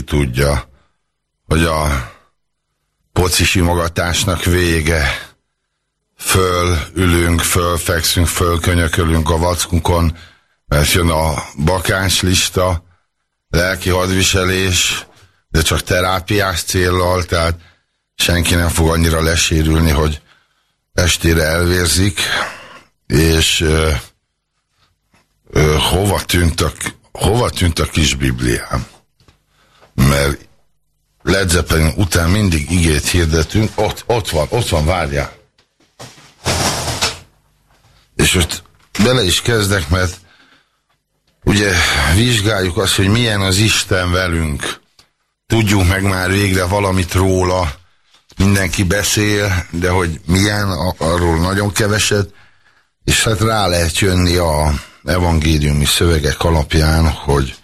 mindenki tudja, hogy a poci simogatásnak vége. Fölülünk, fölfekszünk, fölkönyökölünk a vackunkon, mert jön a bakáns lelki hadviselés, de csak terápiás céllal, tehát senki nem fog annyira lesérülni, hogy estére elvérzik, és ö, ö, hova, tűnt a, hova tűnt a kis Bibliám? Mert Led Zeppelin után mindig igét hirdetünk, ott, ott van, ott van, várjál. És most bele is kezdek, mert ugye vizsgáljuk azt, hogy milyen az Isten velünk. Tudjunk meg már végre valamit róla, mindenki beszél, de hogy milyen, arról nagyon keveset, és hát rá lehet jönni a evangéliumi szövegek alapján, hogy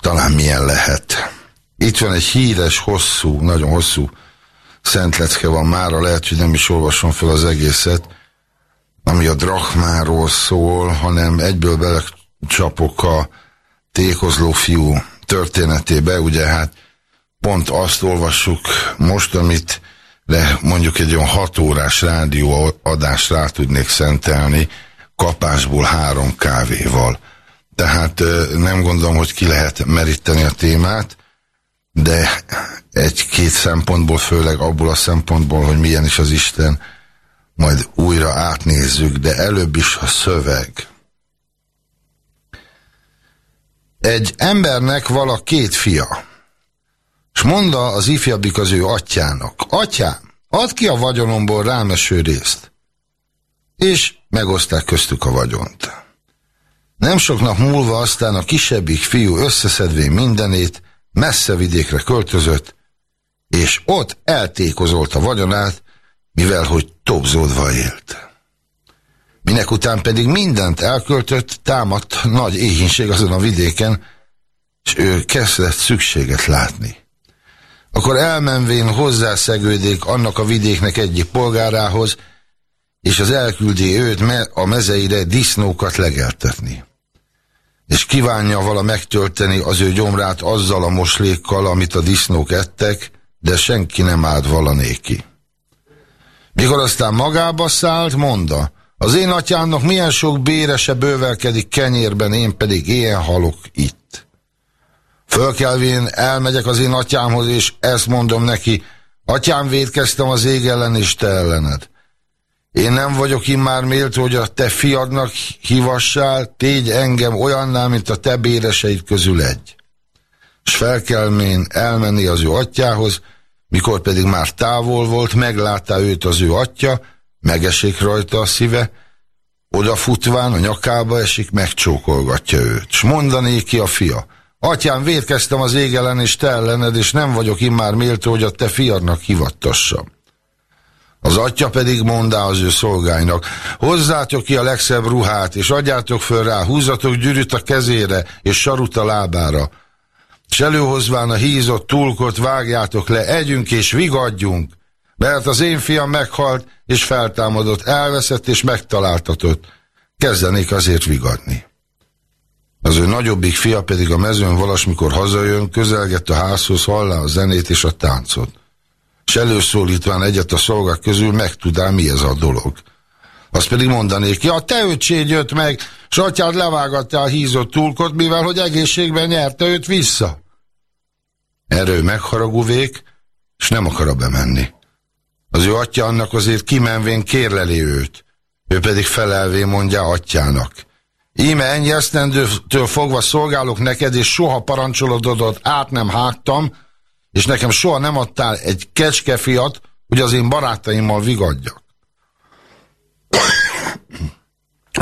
talán milyen lehet. Itt van egy híres, hosszú, nagyon hosszú szentlecke van mára, lehet, hogy nem is olvasom fel az egészet, ami a drachmáról szól, hanem egyből belecsapok a tékozló fiú történetébe, ugye hát pont azt olvassuk most, amit de mondjuk egy olyan hat órás rádióadást rá tudnék szentelni, kapásból három kávéval. Tehát nem gondolom, hogy ki lehet meríteni a témát, de egy-két szempontból, főleg abból a szempontból, hogy milyen is az Isten, majd újra átnézzük, de előbb is a szöveg. Egy embernek vala két fia, és mondta az ifjabbik az ő atyának, atyám, add ki a vagyonomból rám eső részt. És megoszták köztük a vagyont. Nem sok nap múlva aztán a kisebbik fiú összeszedvén mindenét, messze vidékre költözött, és ott eltékozolt a vagyonát, mivel hogy tobzódva élt. Minek után pedig mindent elköltött, támadt nagy éhínség azon a vidéken, és ő kezdett szükséget látni. Akkor elmenvén hozzászegődik annak a vidéknek egyik polgárához, és az elküldi őt me a mezeire disznókat legeltetni és kívánja vala megtölteni az ő gyomrát azzal a moslékkal, amit a disznók ettek, de senki nem állt vala néki. Mikor aztán magába szállt, mondta, az én atyámnak milyen sok bérese bővelkedik kenyérben, én pedig ilyen halok itt. Fölkelvén elmegyek az én atyámhoz, és ezt mondom neki, atyám védkeztem az ég ellen és te ellened. Én nem vagyok immár méltó, hogy a te fiadnak hivassál, tégy engem olyannál, mint a te béreseid közül egy. S felkelmén elmenni az ő atyához, mikor pedig már távol volt, meglátta őt az ő atya, megesik rajta a szíve, odafutván a nyakába esik, megcsókolgatja őt. S mondané ki a fia, atyám, védkeztem az ég ellen és te ellened, és nem vagyok immár méltó, hogy a te fiadnak hivattassam. Az atya pedig mondá az ő szolgáinak, hozzátok ki a legszebb ruhát, és adjátok föl rá, húzatok gyűrűt a kezére, és sarut a lábára. S előhozván a hízott tulkot vágjátok le, együnk és vigadjunk, mert az én fiam meghalt, és feltámadott, elveszett és megtaláltatott. Kezdenék azért vigadni. Az ő nagyobbik fia pedig a mezőn valasmikor hazajön, közelgett a házhoz, hallá a zenét és a táncot és előszólítván egyet a szolgák közül megtudál, mi ez a dolog. Azt pedig mondanék, ja, te öcsét jött meg, s atyád levágatta a hízott túlkot, mivel hogy egészségben nyerte őt vissza. Erő megharaguvék, és nem akar bemenni. Az ő atya annak azért kimenvén kérleli őt, ő pedig felelvé mondja atyának. Íme ennyi esztendőtől fogva szolgálok neked, és soha parancsolododot át nem hágtam, és nekem soha nem adtál egy kecskefiat, hogy az én barátaimmal vigadjak.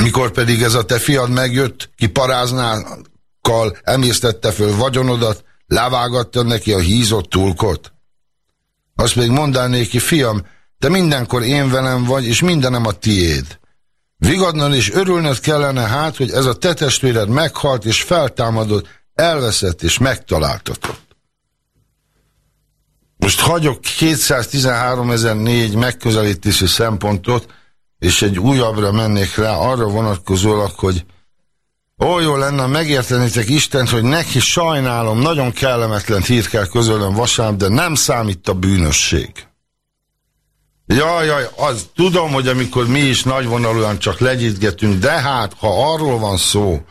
Mikor pedig ez a te fiad megjött, ki paráznákkal emésztette föl vagyonodat, levágatta neki a hízott tulkot. Azt még mondál néki, fiam, te mindenkor én velem vagy, és mindenem a tiéd. Vigadnod és örülnöd kellene hát, hogy ez a te testvéred meghalt és feltámadott, elveszett és megtaláltatott. Most hagyok 213.004 megközelítési szempontot, és egy újabbra mennék rá arra vonatkozólag, hogy Ó, jó lenne, megértenétek Istent, hogy neki sajnálom, nagyon kellemetlen hírt kell közölöm vasárnap, de nem számít a bűnösség. Jaj, jaj, az, tudom, hogy amikor mi is nagyvonalúan csak legyitgetünk, de hát, ha arról van szó,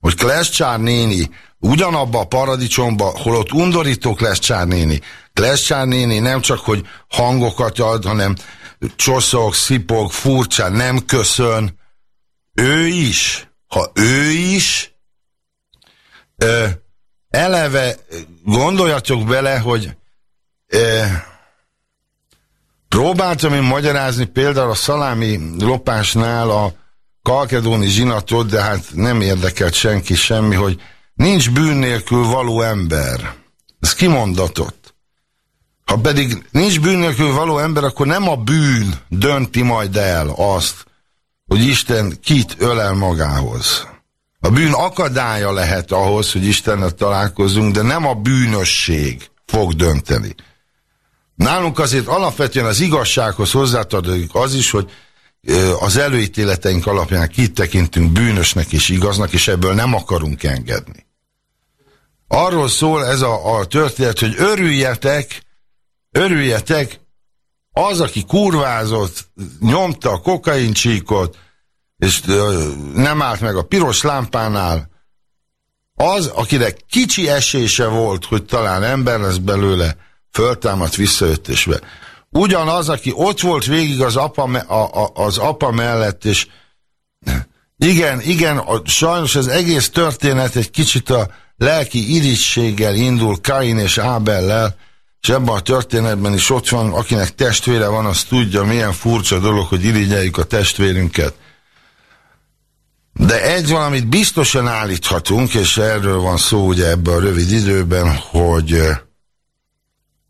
hogy Klescsár néni ugyanabba a paradicsomba, holott undorító Klescsár néni, Klescsár néni nem csak, hogy hangokat ad, hanem csoszog, szipog, furcsa, nem köszön. Ő is, ha ő is, ö, eleve gondoljatok bele, hogy ö, próbáltam én magyarázni például a szalámi lopásnál a kalkedóni zsinatot, de hát nem érdekelt senki semmi, hogy nincs bűn nélkül való ember. Ez kimondatott. Ha pedig nincs bűn való ember, akkor nem a bűn dönti majd el azt, hogy Isten kit ölel magához. A bűn akadálya lehet ahhoz, hogy Istennel találkozunk, de nem a bűnösség fog dönteni. Nálunk azért alapvetően az igazsághoz hozzátartozik az is, hogy az előítéleteink alapján kit tekintünk bűnösnek és igaznak, és ebből nem akarunk engedni. Arról szól ez a, a történet, hogy örüljetek, örüljetek, az, aki kurvázott, nyomta a kokaincsíkot, és nem állt meg a piros lámpánál, az, akinek kicsi esése volt, hogy talán ember lesz belőle, föltámadt, visszajött és be. Ugyanaz, aki ott volt végig az apa, a, a, az apa mellett, és igen, igen, a, sajnos az egész történet egy kicsit a lelki irigységgel indul Kain és Ábellel, és ebben a történetben is ott van, akinek testvére van, az tudja, milyen furcsa dolog, hogy irigyeljük a testvérünket. De egy valamit biztosan állíthatunk, és erről van szó ugye ebben a rövid időben, hogy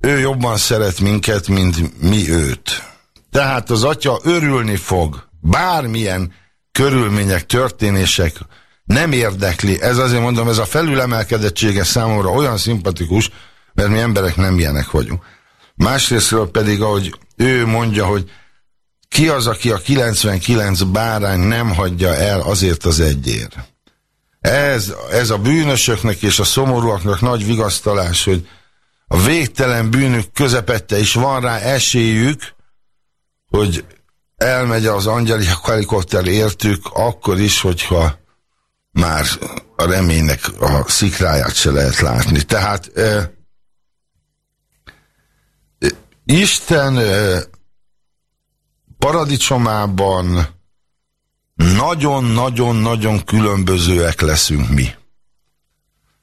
ő jobban szeret minket, mint mi őt. Tehát az atya örülni fog, bármilyen körülmények, történések nem érdekli. Ez azért mondom, ez a felülemelkedettsége számomra olyan szimpatikus, mert mi emberek nem ilyenek vagyunk. Másrésztről pedig, ahogy ő mondja, hogy ki az, aki a 99 bárány nem hagyja el azért az egyért. Ez, ez a bűnösöknek és a szomorúaknak nagy vigasztalás, hogy a végtelen bűnük közepette is van rá esélyük, hogy elmegy az angyali helikopter értük, akkor is, hogyha már a reménynek a szikráját se lehet látni. Tehát eh, Isten paradicsomában nagyon-nagyon-nagyon különbözőek leszünk mi.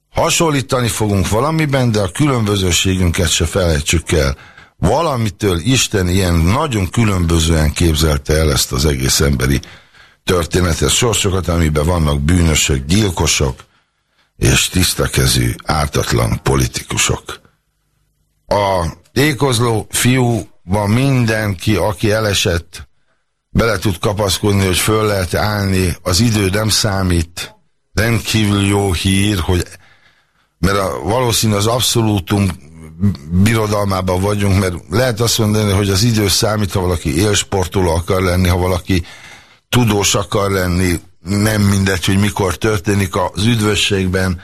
Hasonlítani fogunk valamiben, de a különbözőségünket se felejtsük el. Valamitől Isten ilyen nagyon különbözően képzelte el ezt az egész emberi történetet, sorsokat, amiben vannak bűnösök, gyilkosok és tisztakezű, ártatlan politikusok. A ékozló fiúban mindenki, aki elesett, bele tud kapaszkodni, hogy föl lehet állni, az idő nem számít, rendkívül jó hír, hogy mert a, valószínű az abszolútum birodalmában vagyunk, mert lehet azt mondani, hogy az idő számít, ha valaki élsportoló akar lenni, ha valaki tudós akar lenni, nem mindegy, hogy mikor történik az üdvösségben,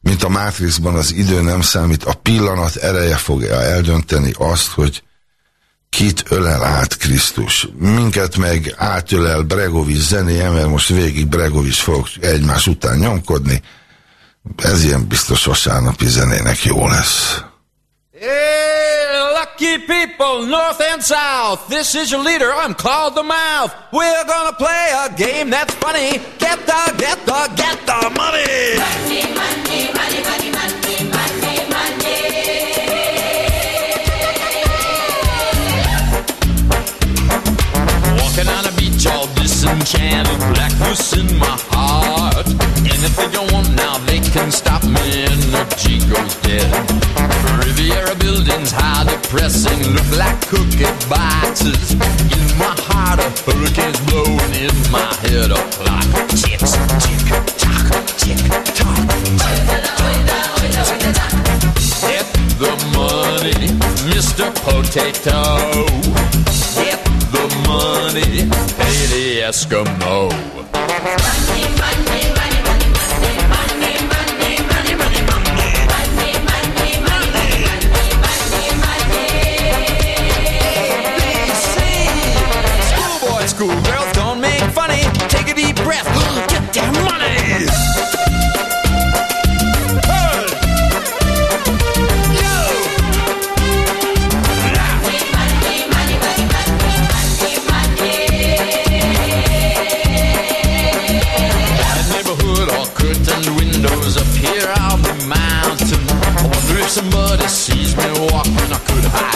mint a Matrixban az idő nem számít, a pillanat ereje fogja eldönteni azt, hogy kit ölel át Krisztus. Minket meg átölel Bregovics zenéje, mert most végig Bregovics fog egymás után nyomkodni, Ez ilyen biztos vasárnapi zenének jó lesz. Hey, people, north and south. This is your leader, I'm Claude the Mouth. We're gonna play a game that's funny. Get the, get the, get the money. Money, money, money, money, money, money, money. Walking on a beach all disenchanted, blackness in my heart. Anything you want now, they can stop me. Energy goes dead. Riviera buildings, high depressing, look like cookie boxes. In my heart, a hurricane's blowing in my head. A clock ticks, tick tock, tick tock. Get the money, Mr. Potato. Get the money, Eskimo. Funny, funny.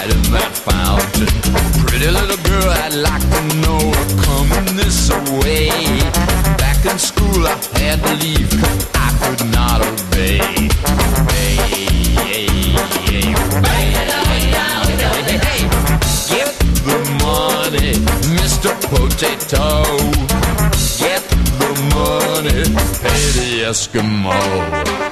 Right in that fountain. Pretty little girl, I'd like to know her coming this way. Back in school, I had to leave, I could not obey. Hey, hey, hey, hey, Get the money, Mr. Potato. Get the money, pay the Eskimo.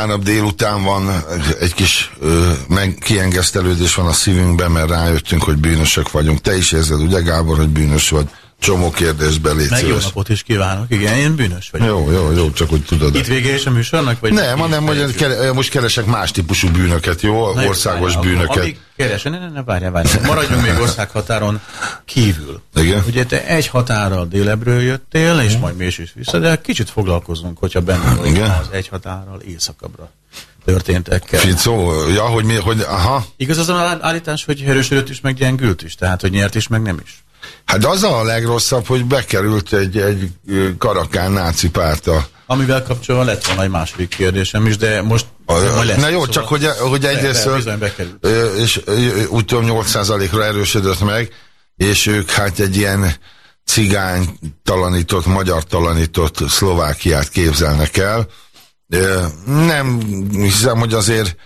Vasárnap délután van egy kis ö, meg, kiengesztelődés van a szívünkben, mert rájöttünk, hogy bűnösök vagyunk. Te is érzed, ugye Gábor, hogy bűnös vagy? Csomó kérdésbe légy Meg jó napot is kívánok. Igen, én bűnös vagyok. Jó, jó, jó, csak hogy tudod. Itt vége is a műsornak? Vagy nem, hanem hogy kere, most keresek más típusú bűnöket, jó? Na, Országos várjál, bűnöket. Amíg keresen, ne, ne, ne, várjál, várjál. Maradjunk még országhatáron kívül. Ugye te egy határral délebről jöttél, és majd mi is vissza, de kicsit foglalkozunk, hogyha benne Igen? az egy határral északabbra történtekkel. Ficó, ja, hogy mi, hogy, aha. Igaz az az állítás, hogy erősödött is, meg gyengült is, tehát, hogy nyert is, meg nem is. Hát az a legrosszabb, hogy bekerült egy, egy karakán náci párta. Amivel kapcsolatban lett volna egy második kérdésem is, de most a, lesz, Na jó, szóval csak hogy, hogy egyrészt, és úgy tudom 8%-ra erősödött meg, és ők hát egy ilyen cigány talanított, magyar talanított Szlovákiát képzelnek el. Nem hiszem, hogy azért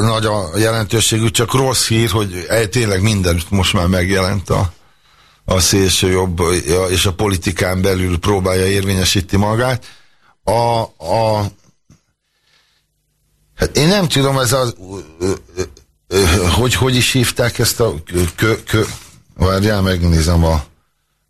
nagy a jelentőségű, csak rossz hír, hogy tényleg minden most már megjelent a a szélső jobb és a politikán belül próbálja érvényesíti magát. A, a, hát én nem tudom, ez az hogy hogy is hívták ezt a kö, kö, várjál, megnézem a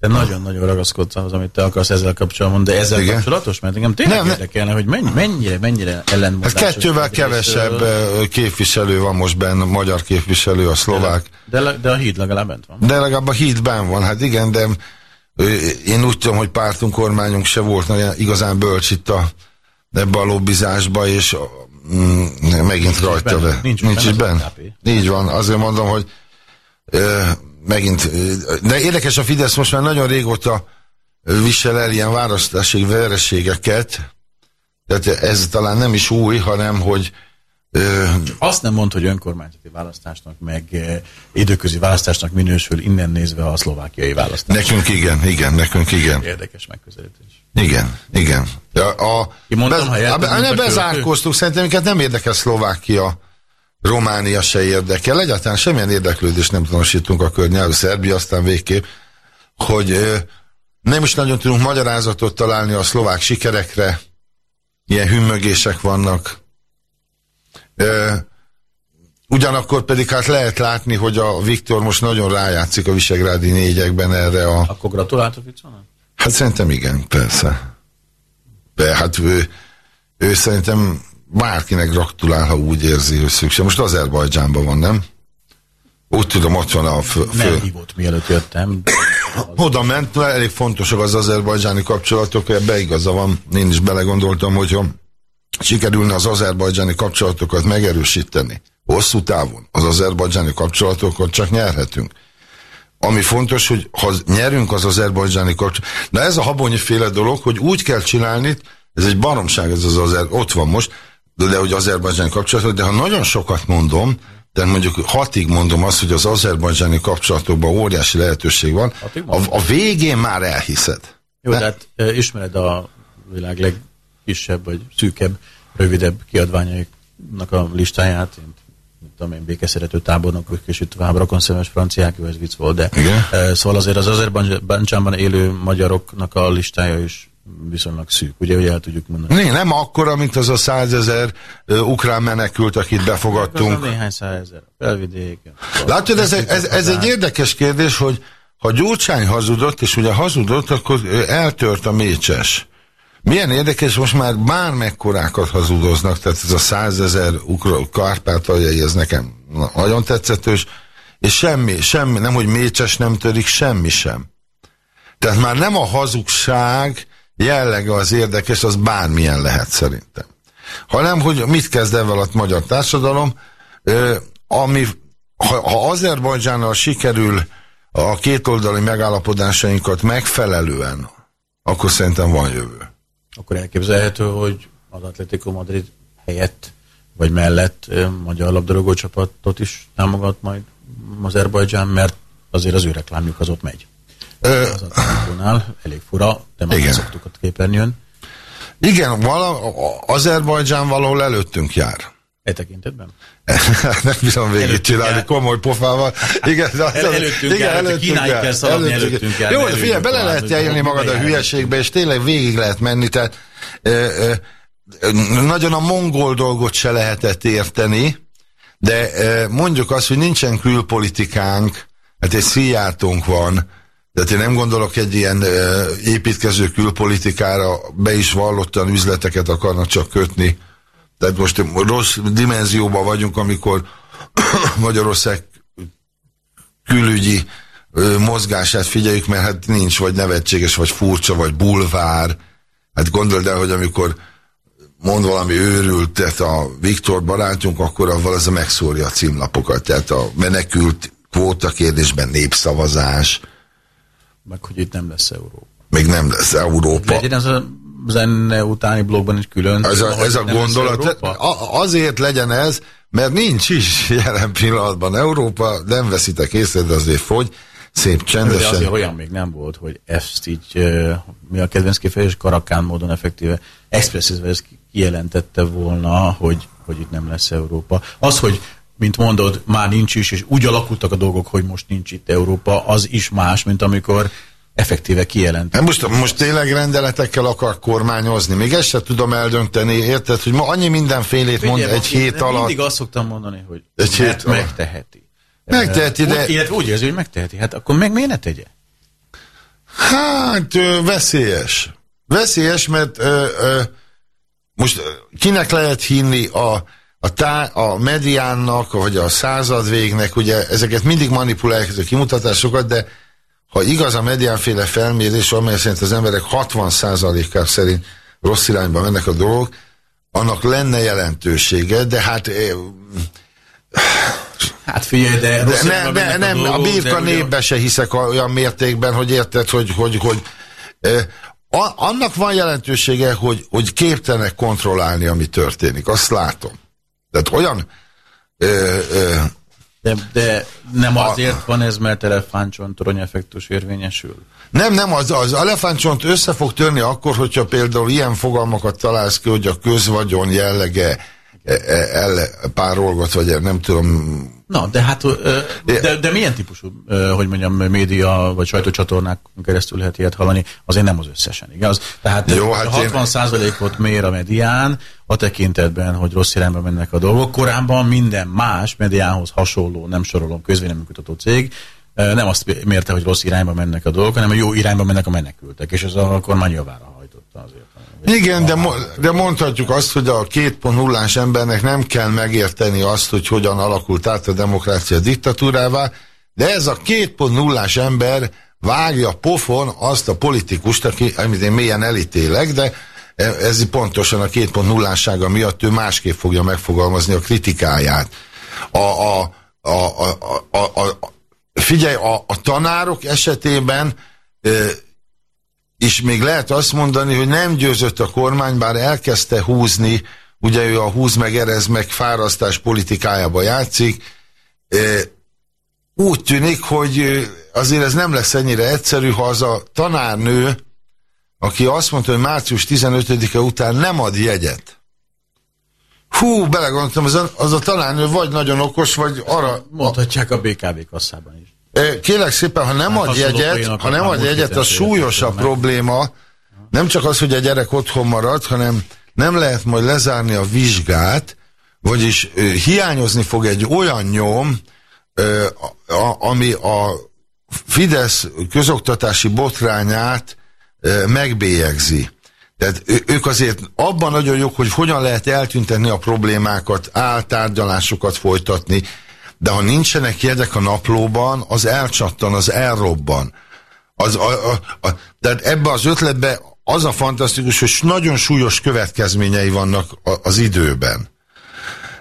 de nagyon-nagyon ragaszkodsz ahhoz, amit te akarsz ezzel kapcsolatban, de ezzel Igen. kapcsolatos? Mert engem tényleg nem, érdekelne, hogy mennyi, mennyire, mennyire ellentmondásos. Hát kettővel kevesebb részről. képviselő van most benne, magyar képviselő, a szlovák. De, de, de a híd legalább bent van. De legalább a híd bent van, hát igen, de én úgy tudom, hogy pártunk, kormányunk se volt nagyon igazán bölcs itt a ebbe a lobbizásba, és mm, megint nincs rajta benne, be. nincs nincs is benne. Így van, azért mondom, hogy ö, megint, de érdekes a Fidesz most már nagyon régóta visel el ilyen választási vereségeket, tehát ez talán nem is új, hanem hogy Ö, Azt nem mond, hogy önkormányzati választásnak, meg időközi választásnak minősül innen nézve a szlovákiai választás. Nekünk igen, igen, nekünk igen. Érdekes megközelítés. Igen, igen. A, a, mondtam, bez, a, a, nem bezárkóztuk, szerintem minket nem érdekel Szlovákia, Románia se érdekel, egyáltalán semmilyen érdeklődést nem tanúsítunk a környelvű Szerbia, aztán végképp, hogy nem is nagyon tudunk magyarázatot találni a szlovák sikerekre, ilyen hümmögések vannak, Ugyanakkor pedig hát lehet látni, hogy a Viktor most nagyon rájátszik a Visegrádi négyekben erre a... Akkor gratulált a Ficónak? Hát szerintem igen, persze. De hát ő, ő szerintem bárkinek gratulál, ha úgy érzi, hogy szükség. Most Azerbajdzsánban van, nem? Úgy tudom, ott van a fő... Nem hívott, mielőtt jöttem. Oda ment, elég fontosak az azerbajdzsáni kapcsolatok, beigaza van. Én is belegondoltam, hogyha sikerülne az azerbajdzsáni kapcsolatokat megerősíteni, hosszú távon az azerbajdzsáni kapcsolatokat csak nyerhetünk. Ami fontos, hogy ha nyerünk az azerbajdzsáni kapcsolatokat, de ez a habonyi féle dolog, hogy úgy kell csinálni, ez egy baromság, ez az azer, ott van most, de, de hogy azerbajdzsáni kapcsolatok, de ha nagyon sokat mondom, de mondjuk hatig mondom azt, hogy az azerbajdzsáni kapcsolatokban óriási lehetőség van, a, a végén már elhiszed. Jó, de hát ismered a világ leg kisebb vagy szűkebb, rövidebb kiadványainak a listáját, mint tudom én, békeszerető tábornokok, és itt tovább rokonszemes franciák, jó, ez vicc volt, de Igen? E, szóval azért az Azerbajdzsánban élő magyaroknak a listája is viszonylag szűk, ugye, hogy el tudjuk mondani. Né, nem akkora, mint az a százezer ukrán menekült, akit befogadtunk. Az néhány százezer, felvidék. Látod, ez, ez, ez, ez egy érdekes kérdés, hogy ha Gyurcsány hazudott, és ugye hazudott, akkor eltört a mécses. Milyen érdekes, most már bármekkorákat hazudoznak, tehát ez a százezer kárpátaljai, ez nekem nagyon tetszetős, és semmi, semmi, nem hogy mécses nem törik, semmi sem. Tehát már nem a hazugság jellege az érdekes, az bármilyen lehet szerintem. Hanem, hogy mit kezd ezzel a magyar társadalom, ami, ha, ha Azerbajdzsánnal sikerül a kétoldali megállapodásainkat megfelelően, akkor szerintem van jövő akkor elképzelhető, hogy az Atletico Madrid helyett vagy mellett magyar labdarúgó csapatot is támogat majd Azerbajdzsán, mert azért az ő reklámjuk az ott megy. Ö... Az Atletikónál elég fura, de már igen. szoktuk a képernyőn. Igen, vala, Azerbajdzsán valahol előttünk jár. E tekintetben? nem bízom csinálni komoly pofával. Igen, az, El, előttünk igen, el, előttünk Kínáig kell szaladni, előttünk, előttünk el. Jó, figyelj, bele lehet élni magad a hülyeségbe, és tényleg végig lehet menni, tehát ö, ö, nagyon a mongol dolgot se lehetett érteni, de mondjuk azt, hogy nincsen külpolitikánk, hát egy szíjátunk van, de én nem gondolok egy ilyen építkező külpolitikára, be is vallottan üzleteket akarnak csak kötni, tehát most rossz dimenzióban vagyunk, amikor Magyarország külügyi mozgását figyeljük, mert hát nincs, vagy nevetséges, vagy furcsa, vagy bulvár. Hát gondold el, hogy amikor mond valami őrültet a Viktor barátunk, akkor avval az a megszórja a címlapokat. Tehát a menekült kvóta kérdésben népszavazás. Meg hogy itt nem lesz Európa. Még nem lesz Európa. Legyen ez a zene utáni blogban is külön. Ez a, ez a gondolat, azért legyen ez, mert nincs is jelen pillanatban Európa, nem veszitek észre, de azért fogy, szép csendesen. De azért olyan még nem volt, hogy ezt így, mi a kedvenc kifejezés, karakán módon effektíve, expresszíve ezt kijelentette volna, hogy, hogy itt nem lesz Európa. Az, hogy mint mondod, már nincs is, és úgy alakultak a dolgok, hogy most nincs itt Európa, az is más, mint amikor effektíve kijelent. Most, most tényleg rendeletekkel akar kormányozni. Még ezt sem tudom eldönteni, érted, hogy ma annyi mindenfélét mond egy hét alatt. Mindig azt szoktam mondani, hogy egy hét megteheti. Megteheti, de... Úgy, illetve úgy érzi, hogy megteheti. Hát akkor meg miért ne tegye? Hát veszélyes. Veszélyes, mert ö, ö, most kinek lehet hinni a, a, tá, a mediánnak, vagy a századvégnek, ugye ezeket mindig manipulálják, ezek a kimutatásokat, de ha igaz a mediánféle felmérés, amely szerint az emberek 60%-ák szerint rossz irányba mennek a dolgok, annak lenne jelentősége, de hát Hát figyelj, de... de ne, ne, nem, a, dolgok, a birka névbe se hiszek olyan mértékben, hogy érted, hogy, hogy, hogy a, annak van jelentősége, hogy, hogy képtelenek kontrollálni, ami történik. Azt látom. Tehát olyan ö, ö, de, de nem azért a, van ez, mert elefántcsontorony effektus érvényesül? Nem, nem, az, az elefántcsont össze fog törni akkor, hogyha például ilyen fogalmakat találsz ki, hogy a közvagyon jellege el párolgat, vagy nem tudom. Na, de hát, de, de milyen típusú, hogy mondjam, média vagy sajtócsatornák keresztül lehet ilyet hallani, azért nem az összesen, igaz? Tehát Jó, hát 60 én... ot mér a medián, a tekintetben, hogy rossz irányba mennek a dolgok. Korábban minden más mediához hasonló, nem sorolom, közvéleménykutató cég, nem azt mérte, hogy rossz irányba mennek a dolgok, hanem a jó irányba mennek a menekültek, és ez a kormány javára hajtotta azért. Igen, de, mo de mondhatjuk azt, hogy a két nullás embernek nem kell megérteni azt, hogy hogyan alakult át a demokrácia diktatúrává, de ez a két nullás ember vágja pofon azt a politikust, aki, amit én mélyen elítélek, de ez pontosan a két nullássága miatt ő másképp fogja megfogalmazni a kritikáját. A, a, a, a, a, a, a, figyelj, a, a tanárok esetében és még lehet azt mondani, hogy nem győzött a kormány, bár elkezdte húzni, ugye ő a húz meg, erez meg fárasztás politikájába játszik, úgy tűnik, hogy azért ez nem lesz ennyire egyszerű, ha az a tanárnő, aki azt mondta, hogy március 15-e után nem ad jegyet. Hú, belegondoltam, az a, az a tanárnő vagy nagyon okos, vagy arra... Mondhatják a BKV kasszában is. Kélek szépen, ha nem hát ad jegyet, ha nem ad jegyet, a súlyosabb probléma, nem csak az, hogy a gyerek otthon marad, hanem nem lehet majd lezárni a vizsgát, vagyis hiányozni fog egy olyan nyom, ami a Fidesz közoktatási botrányát megbélyegzi. Tehát ők azért abban nagyon jók, hogy hogyan lehet eltüntetni a problémákat, áltárgyalásokat folytatni, de ha nincsenek jegyek a naplóban, az elcsattan, az elrobban. Az, a, a, a, tehát ebbe az ötletbe az a fantasztikus, hogy nagyon súlyos következményei vannak a, az időben.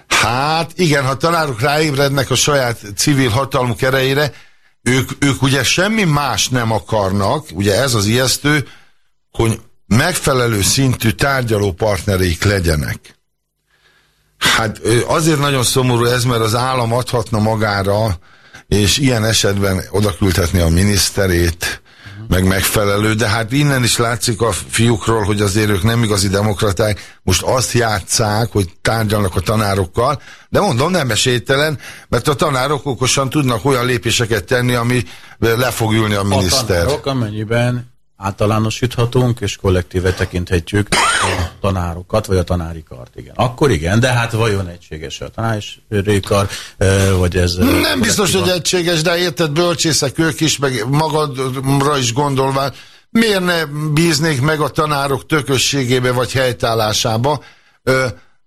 Hát igen, ha tanárok ráébrednek a saját civil hatalmuk erejére, ők, ők ugye semmi más nem akarnak, ugye ez az ijesztő, hogy megfelelő szintű tárgyaló partnereik legyenek. Hát azért nagyon szomorú ez, mert az állam adhatna magára, és ilyen esetben oda küldhetni a miniszterét, meg megfelelő, de hát innen is látszik a fiúkról, hogy azért ők nem igazi demokraták, most azt játszák, hogy tárgyalnak a tanárokkal, de mondom, nem esélytelen, mert a tanárok okosan tudnak olyan lépéseket tenni, ami le fog ülni a miniszter. A tanárok, amennyiben általánosíthatunk, és kollektíve tekinthetjük a tanárokat, vagy a tanári kart, igen. Akkor igen, de hát vajon egységes a tanári kar, vagy ez... Nem biztos, hogy egységes, de érted, bölcsészek ők is, meg magadra is gondolván, miért ne bíznék meg a tanárok tökösségébe, vagy helytállásába?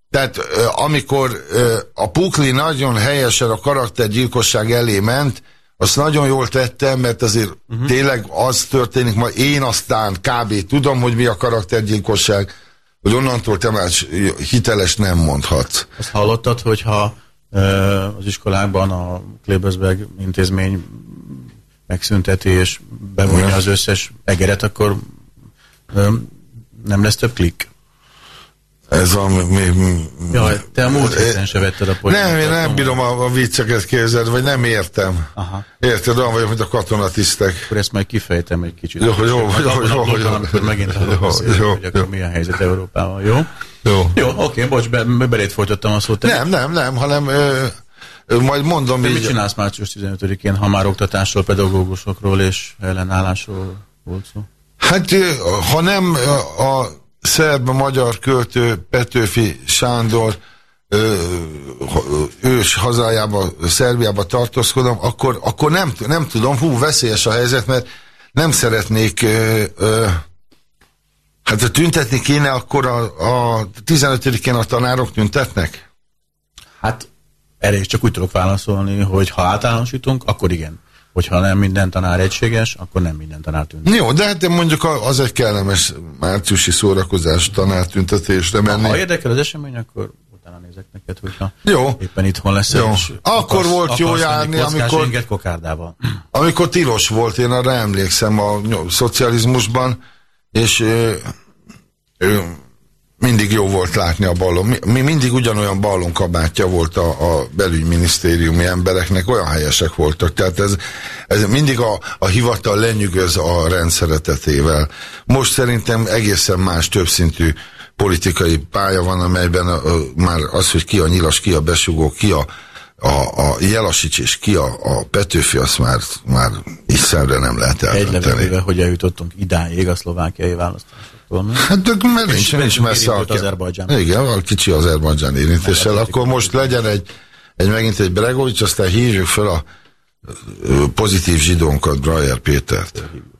Tehát amikor a Pukli nagyon helyesen a karaktergyilkosság elé ment, azt nagyon jól tettem, mert azért uh -huh. tényleg az történik, ma én aztán kb. tudom, hogy mi a karaktergyilkosság, hogy onnantól te már hiteles nem mondhatsz. Azt hallottad, hogyha az iskolákban a Klebersberg intézmény megszünteti és bevonja az összes egeret, akkor nem lesz több klik? Ez a... Mi, mi, Jaj, te a múlt héten se vetted a poénot. Nem, én nem bírom a, a vicceket képzelni, vagy nem értem. Aha. Érted, olyan vagyok, mint a katonatisztek. Akkor ezt majd kifejtem egy kicsit. Jó, jó, jó, jó, jó, jó. Amikor megint jó, jó, hogy akkor mi a helyzet Európában, jó? Jó. Jó, oké, bocs, be, belét folytottam a szót. Nem, nem, nem, hanem ö, majd mondom így. mit csinálsz március 15-én, ha már oktatásról, pedagógusokról és ellenállásról volt szó? Hát, ha nem a szerb-magyar költő Petőfi Sándor ős hazájába, Szerbiába tartózkodom, akkor, akkor nem, nem tudom, hú, veszélyes a helyzet, mert nem szeretnék ö, ö, hát tüntetni kéne, akkor a, a 15-én a tanárok tüntetnek? Hát erre is csak úgy tudok válaszolni, hogy ha általánosítunk, akkor igen. Hogyha nem minden tanár egységes, akkor nem minden tanár tüntet. Jó, de hát mondjuk az egy kellemes márciusi szórakozás tanártüntetésre menni. Ha érdekel az esemény, akkor utána nézek neked, hogyha jó. éppen itthon lesz. Jó. Akkor akarsz, volt jó járni, amikor, kokárdával. amikor tilos volt, én arra emlékszem a szocializmusban, és ő, ő, mindig jó volt látni a ballon. Mi, mi mindig ugyanolyan ballonkabátja volt a, a belügyminisztériumi embereknek, olyan helyesek voltak. Tehát ez, ez mindig a, a hivatal lenyűgöz a rendszeretetével. Most szerintem egészen más, többszintű politikai pálya van, amelyben a, a, már az, hogy ki a nyilas, ki a besugó, ki a, a, a Jelasics és ki a, a Petőfi, azt már, már iszemre nem lehet elmenteni. Egy hogy eljutottunk idáig a szlovákiai választások. Hát de mert nincs, nincs messze a... Azerbajdzsán. Igen, a kicsi Azerbajdzsán érintéssel. Akkor most legyen egy, egy megint egy Bregovics, aztán hívjuk fel a pozitív zsidónkat, Brajer Pétert. cici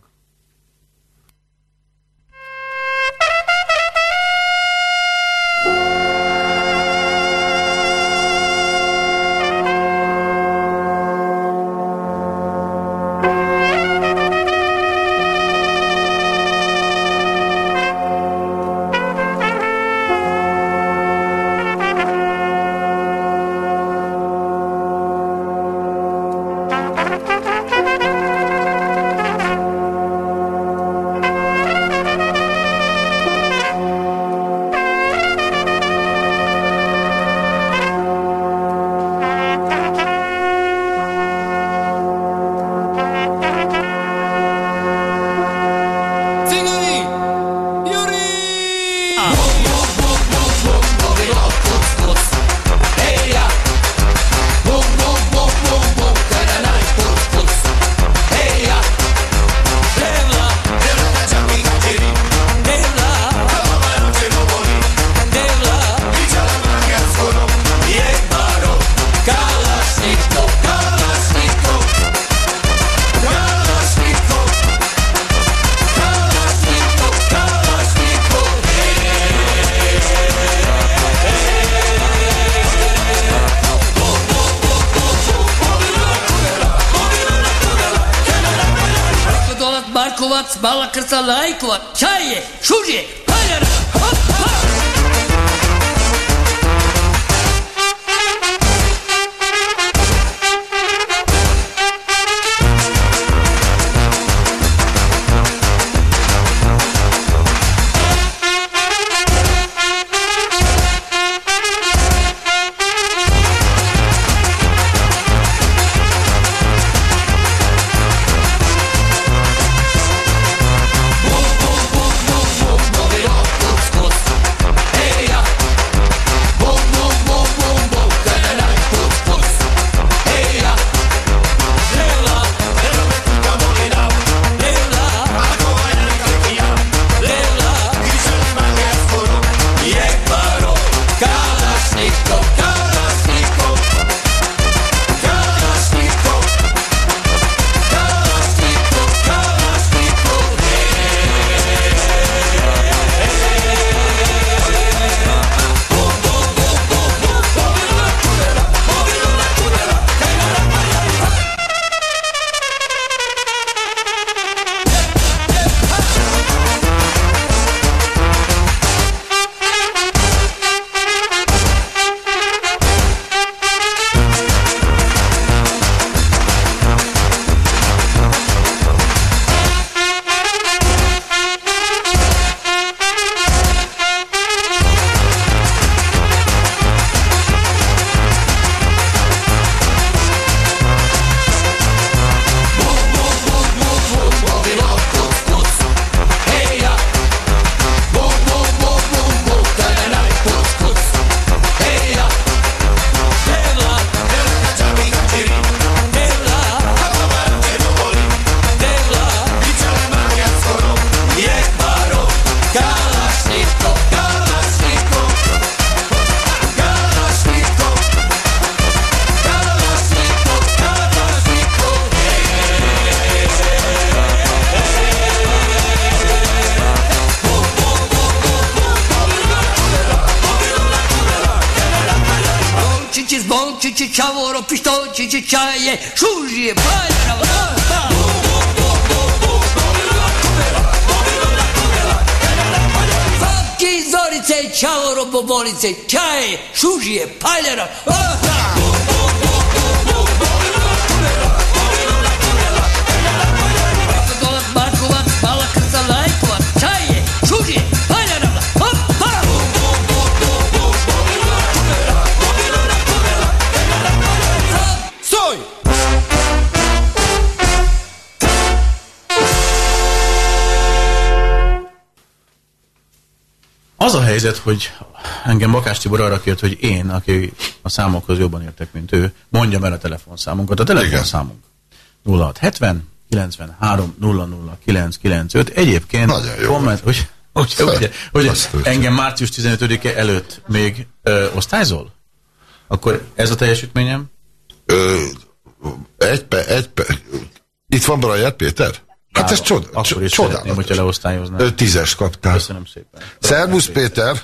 Чичи чае, шужи, палера, врата. Фапки, зорице, чао, робоболице, чае, шужи, палера, врата. Helyzet, hogy engem Bakás Tibor arra kért, hogy én, aki a számokhoz jobban értek, mint ő, mondjam el a telefonszámunkat. A telefonszámunk 0670 93 00 995. Egyébként komment, hogy, hogy, hogy, hogy engem március 15-e előtt még ö, osztályzol? Akkor ez a teljesítményem? Ö, egy pe, egy pe. Itt van Brajer Péter? Hát ez csoda, Akkor is szeretném, hogyha leosztályoznál. Ö, tízes kaptál. Köszönöm szépen. Szervusz Péter!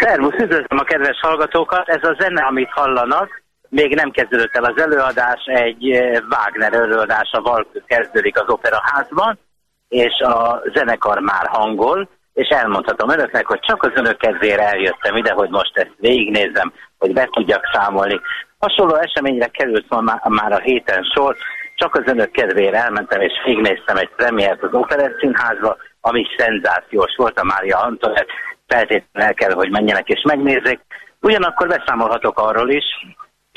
Szervusz, üdvözlöm a kedves hallgatókat. Ez a zene, amit hallanak, még nem kezdődött el az előadás, egy Wagner előadás a Valkő kezdődik az operaházban, és a zenekar már hangol, és elmondhatom önöknek, hogy csak az önök kedvére eljöttem ide, hogy most ezt végignézzem, hogy be tudjak számolni. Hasonló eseményre került ma má- már a héten sor, csak az önök kedvére elmentem, és végignéztem egy premiért az Operett Színházba, ami szenzációs volt a Mária Antonet, feltétlenül el kell, hogy menjenek és megnézzék. Ugyanakkor beszámolhatok arról is,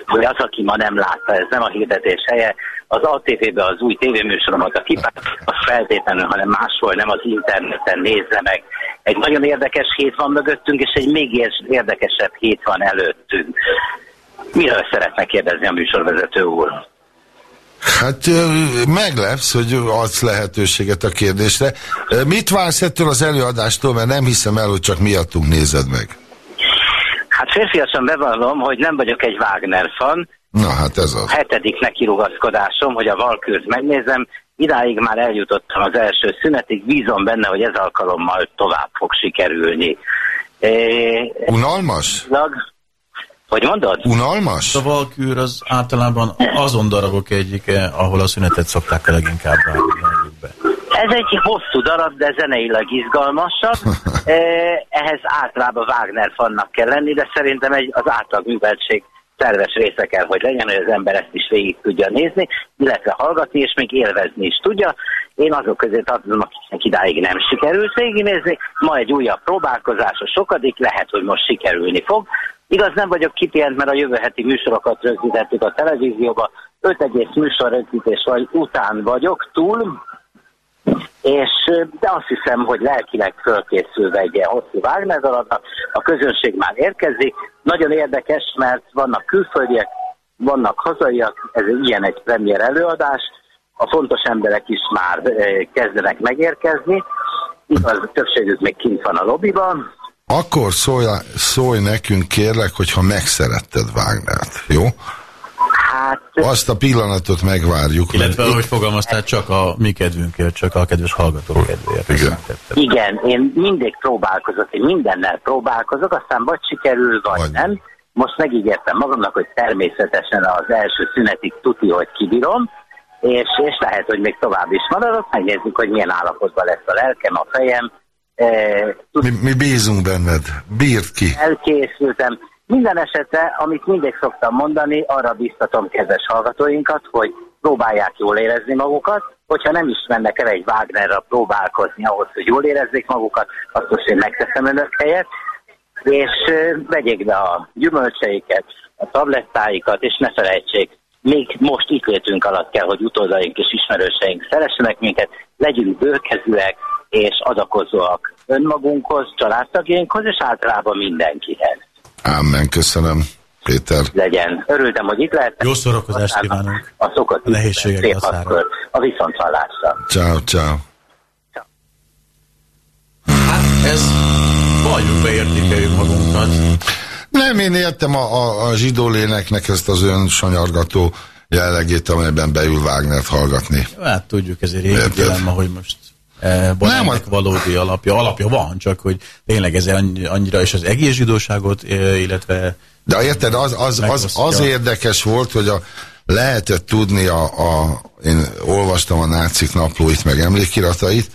hogy az, aki ma nem látta, ez nem a hirdetés helye, az ATV-be az új tévéműsoromat, a kipát, az feltétlenül, hanem máshol, nem az interneten nézze meg. Egy nagyon érdekes hét van mögöttünk, és egy még ér- érdekesebb hét van előttünk. Miről szeretne kérdezni a műsorvezető úr? Hát meglepsz, hogy adsz lehetőséget a kérdésre. Mit vársz ettől az előadástól, mert nem hiszem el, hogy csak miattunk nézed meg. Hát férfiasan bevallom, hogy nem vagyok egy Wagner fan, Na hát ez az. hetedik nekirugaszkodásom, hogy a Valkőrt megnézem. Idáig már eljutottam az első szünetig, bízom benne, hogy ez alkalommal tovább fog sikerülni. É, Unalmas? Hogy mondod? Unalmas? A Valkűr az általában azon darabok egyike, ahol a szünetet szokták a leginkább be. Ez egy hosszú darab, de zeneileg izgalmasabb. Eh, Ehhez általában Wagner fannak kell lenni, de szerintem egy, az átlag műveltség szerves része kell, hogy legyen, hogy az ember ezt is végig tudja nézni, illetve hallgatni, és még élvezni is tudja. Én azok közé tartozom, akiknek idáig nem sikerült végignézni, ma egy újabb próbálkozás, a sokadik, lehet, hogy most sikerülni fog. Igaz, nem vagyok kipihent, mert a jövő heti műsorokat rögzítettük a televízióba. Öt egész műsor rögzítés vagy után vagyok túl, és de azt hiszem, hogy lelkileg fölkészülve egy ilyen hosszú Wagner darabnak, a közönség már érkezik. Nagyon érdekes, mert vannak külföldiek, vannak hazaiak, ez ilyen egy premier előadás, a fontos emberek is már kezdenek megérkezni, igaz, többségük még kint van a lobbyban, Akkor szólj, szólj nekünk kérlek, hogyha megszeretted Wagnert, jó? hát Azt a pillanatot megvárjuk. Illetve, itt- ahogy fogalmaztál, csak a mi kedvünkért, csak a kedves hallgatók kedvéért. Igen. Igen, én mindig próbálkozok, én mindennel próbálkozok, aztán vagy sikerül, vagy, Vagy. nem. Most megígértem magamnak, hogy természetesen az első szünetig tuti, hogy kibírom, és, és lehet, hogy még tovább is maradok, megnézzük, hogy milyen állapotban lesz a lelkem, a fejem. E, mi, mi bízunk benned. Bírd ki. elkészültem. Minden esetre, amit mindig szoktam mondani, arra biztatom kedves hallgatóinkat, hogy próbálják jól érezni magukat, hogyha nem is mennek el egy Wagnerra próbálkozni ahhoz, hogy jól érezzék magukat, azt most én megteszem önök helyet, és vegyék be a gyümölcseiket, a tablettáikat, és ne felejtsék, még most itt létünk alatt kell, hogy utódaink és ismerőseink szeressenek minket, legyünk bőkezűek és adakozóak önmagunkhoz, családtagjainkhoz, és általában mindenkihez Ámen, köszönöm, Péter. legyen. Örültem, hogy itt lehettem. Jó szórakozást kívánunk. A szokott A nehézségek akkor a viszonthallásra. Ciao, ciao. Hát ez valljuk be értékeljük magunkat. Nem, én értem a, a, a zsidó léneknek ezt az ön sanyargató jellegét, amelyben beül Wagnert hallgatni. Hát tudjuk, ez egy régi Érted. dilemma, hogy most eh, Nem, a- valódi alapja. Alapja van, csak hogy tényleg ez annyi- annyira, és az egész zsidóságot, eh, illetve De érted, az, az, az, az érdekes volt, hogy a, lehetett tudni, a, a, én olvastam a nácik naplóit, meg emlékiratait,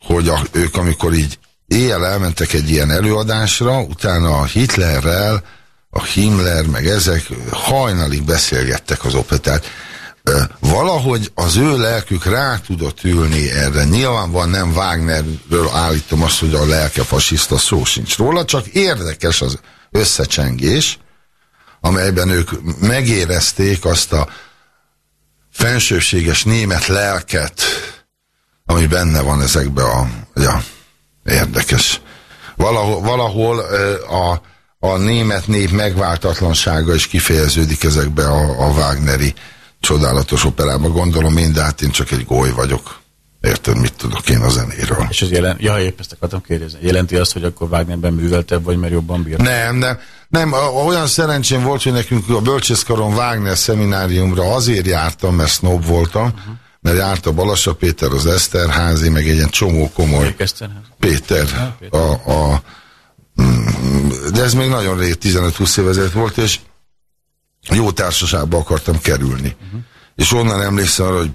hogy a, ők amikor így éjjel elmentek egy ilyen előadásra, utána a Hitlerrel, a Himmler, meg ezek hajnalig beszélgettek az operát. Valahogy az ő lelkük rá tudott ülni erre. Nyilván van nem Wagnerről állítom azt, hogy a lelke fasiszta szó sincs róla, csak érdekes az összecsengés, amelyben ők megérezték azt a fensőséges német lelket, ami benne van ezekbe a, ja, érdekes. Valahol, valahol a, a német nép megváltatlansága is kifejeződik ezekbe a, a Wagneri csodálatos operában. Gondolom én, de hát én csak egy goly vagyok. Érted, mit tudok én a zenéről? és ez jelen, ja, épp ezt akartam kérdezni. Jelenti azt, hogy akkor Wagnerben műveltebb vagy, mert jobban bír? Nem, nem, nem, olyan szerencsém volt, hogy nekünk a Bölcsészkaron Wagner szemináriumra azért jártam, mert snob voltam, uh-huh. mert járt a Balassa Péter, az Eszterházi, meg egy ilyen csomó komoly? Péter, Péter. A, a, mm, de ez még nagyon rég, 15-20 év volt, és jó társaságba akartam kerülni. Uh-huh. És onnan emlékszem arra, hogy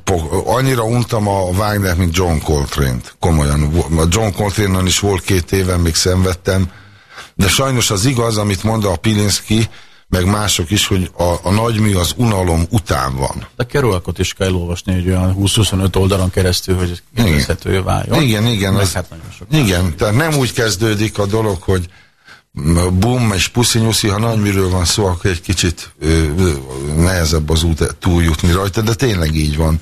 annyira untam a Wagner, mint John Coltrane-t. Komolyan. A John Coltrane-on is volt két éven, még szenvedtem. De sajnos az igaz, amit mond a Pilinszki, meg mások is, hogy a, a nagymű az unalom után van. De Kerouacot is kell olvasni egy olyan 20-25 oldalon keresztül, hogy érezhető váljon. Igen, igen. Meg Az, hát igen, tehát nem úgy kezdődik a dolog, hogy bum és puszi ha nagyműről van szó, akkor egy kicsit ö, nehezebb az út túljutni rajta, de tényleg így van.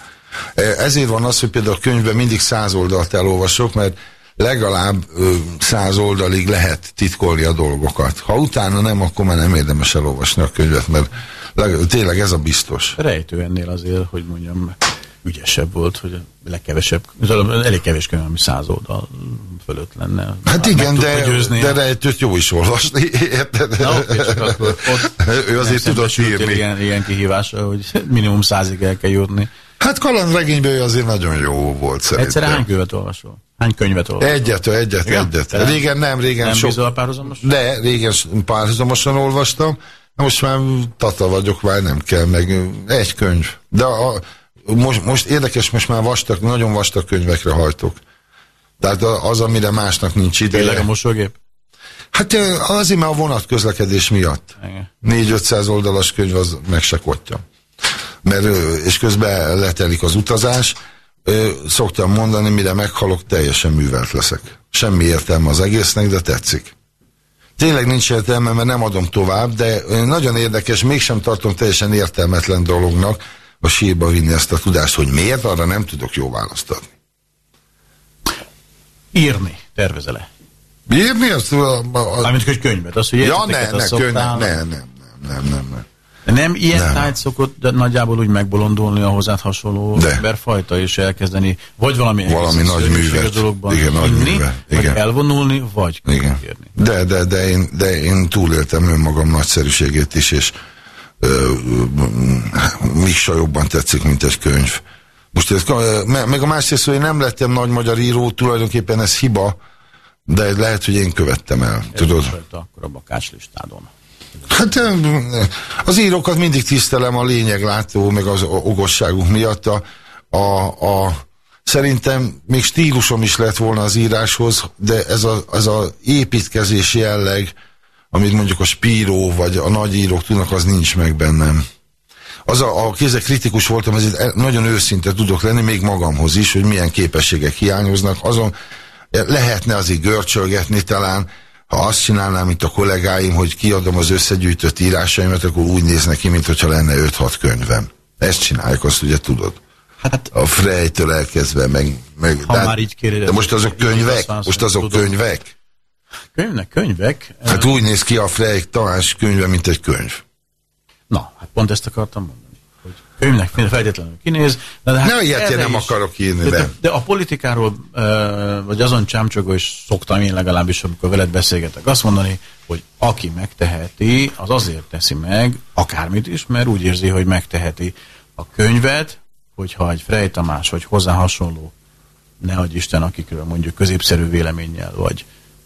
E, Ezért van az, hogy például a könyvben mindig száz oldalt elolvasok, mert legalább ö, száz oldalig lehet titkolni a dolgokat. Ha utána nem, akkor már nem érdemes elolvasni a könyvet, mert leg, tényleg ez a biztos. Rejtő ennél azért, hogy mondjam, ügyesebb volt, hogy a legkevesebb, elég kevés könyv, ami száz oldal fölött lenne. Hát igen, de, győzni. de rejtőt jó is olvasni, érted? Na, oké, csak akkor ott ő azért nem tudott írni. Ilyen, ilyen kihívásra, hogy minimum százig el kell jutni. Hát kalandregényből azért nagyon jó volt szerintem. Egyszerre hány könyvet olvasol? Hány könyvet olvasol? Egyet, egyet, Igen? egyet. Te nem- Régen nem, régen Nem sok. bízol párhuzamos? De régen párhuzamosan olvastam, most már tata vagyok, már nem kell, meg egy könyv. De a, most, most érdekes, most már vastag, nagyon vastag könyvekre hajtok. Tehát az, amire másnak nincs Tényleg a ideje. mosógép? Hát azért, mert a vonatközlekedés miatt. Igen. 4-500 oldalas könyv az meg se kottya. Mert, és közben letelik az utazás, szoktam mondani, mire meghalok, teljesen művelt leszek. Semmi értelme az egésznek, de tetszik. Tényleg nincs értelme, mert nem adom tovább, de nagyon érdekes, mégsem tartom teljesen értelmetlen dolognak a sírba vinni ezt a tudást, hogy miért, arra nem tudok jó választ adni. Írni, tervezele. Írni azt? A, a, a, Mármint, hogy könyvet, az, hogy ja, ne, ne, azt könyv, nem, nem, nem, nem, nem, nem. Nem ilyen Nem. tájt szokott de nagyjából úgy megbolondulni a hozzád hasonló De. emberfajta, és elkezdeni vagy valami, Valami nagy művet. dologban Igen, nagy művet. vagy Igen. elvonulni, vagy Igen. írni. De, de, de, én, de én túléltem önmagam nagyszerűségét is, és Miksa jobban tetszik, mint egy könyv. Most ez, me- meg a másrészt, hogy én nem lettem nagy magyar író, tulajdonképpen ez hiba, de lehet, hogy én követtem el, tudod? Ez rajta akkor a bakács listádon. Hát az írókat mindig tisztelem a lényeglátó, meg az okosságuk miatt. A, a, a, szerintem még stílusom is lett volna az íráshoz, de ez a, az a építkezés jelleg, amit mondjuk a Spíró vagy a nagy írók tudnak, az nincs meg bennem. Az a, a kézek kritikus voltam, ezért el- nagyon őszinte tudok lenni, még magamhoz is, hogy milyen képességek hiányoznak. Azon lehetne azért görcsölgetni talán, ha azt csinálnám, mint a kollégáim, hogy kiadom az összegyűjtött írásaimat, akkor úgy néz neki, mintha lenne 5-6 könyvem. Ezt csinálják, azt ugye tudod. Hát A Frejtől elkezdve, meg... meg Ha már így kéred, de most azok könyvek? Most azok tudom. könyvek? Könyvnek, könyvek. Hát úgy néz ki a Frey Tamás könyve, mint egy könyv. Na, hát pont ezt akartam mondani. Hogy könyvnek feltétlenül kinéz. De, de hát Ne, ilyet én nem is- akarok írni, de, de. a politikáról, vagy azon csámcsogó is szoktam én legalábbis, amikor veled beszélgetek, azt mondani, hogy aki megteheti, az azért teszi meg, akármit is, mert úgy érzi, hogy megteheti a könyvet, hogyha egy Frey Tamás, vagy hozzá hasonló ne adj Isten, akikről mondjuk középszerű véleménnyel vagy.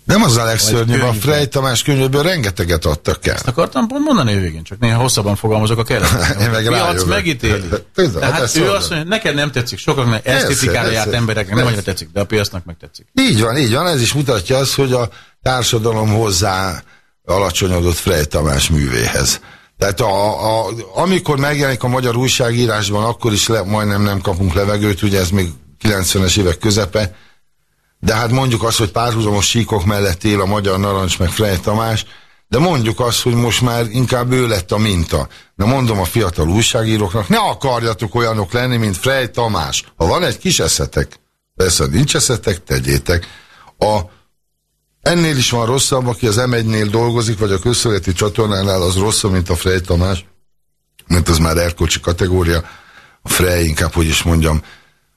Nem az a legszörnyűbb, a. Frey Tamás könyvéből rengeteget adtak el. Ezt akartam pont mondani a végén, csak néha hosszabban fogalmazok a keretben. Én meg rájövök. megítéli. Tudom, hát ezt ő mondom. azt mondja, neked nem tetszik, sokaknak Persze, esztétikára járt persze. embereknek nem annyira tetszik, de a piacnak meg tetszik. Így van, így van, ez is mutatja azt, hogy a társadalom hozzá alacsonyodott Frey Tamás művéhez. Tehát a, a, amikor megjelenik a magyar újságírásban, akkor is le, majdnem nem kapunk levegőt, ugye ez még 90-es évek közepe, de hát mondjuk azt, hogy párhuzamos síkok mellett él a Magyar Narancs meg Frey Tamás, de mondjuk azt, hogy most már inkább ő lett a minta. Na mondom a fiatal újságíróknak, ne akarjatok olyanok lenni, mint Frey Tamás. Ha van egy kis eszetek, persze, nincs eszetek, tegyétek. A, ennél is van rosszabb, aki az M1-nél dolgozik, vagy a közszolgálati csatornánál, az rosszabb, mint a Frey Tamás, mert az már erkölcsi kategória. A Frey inkább, hogy is mondjam.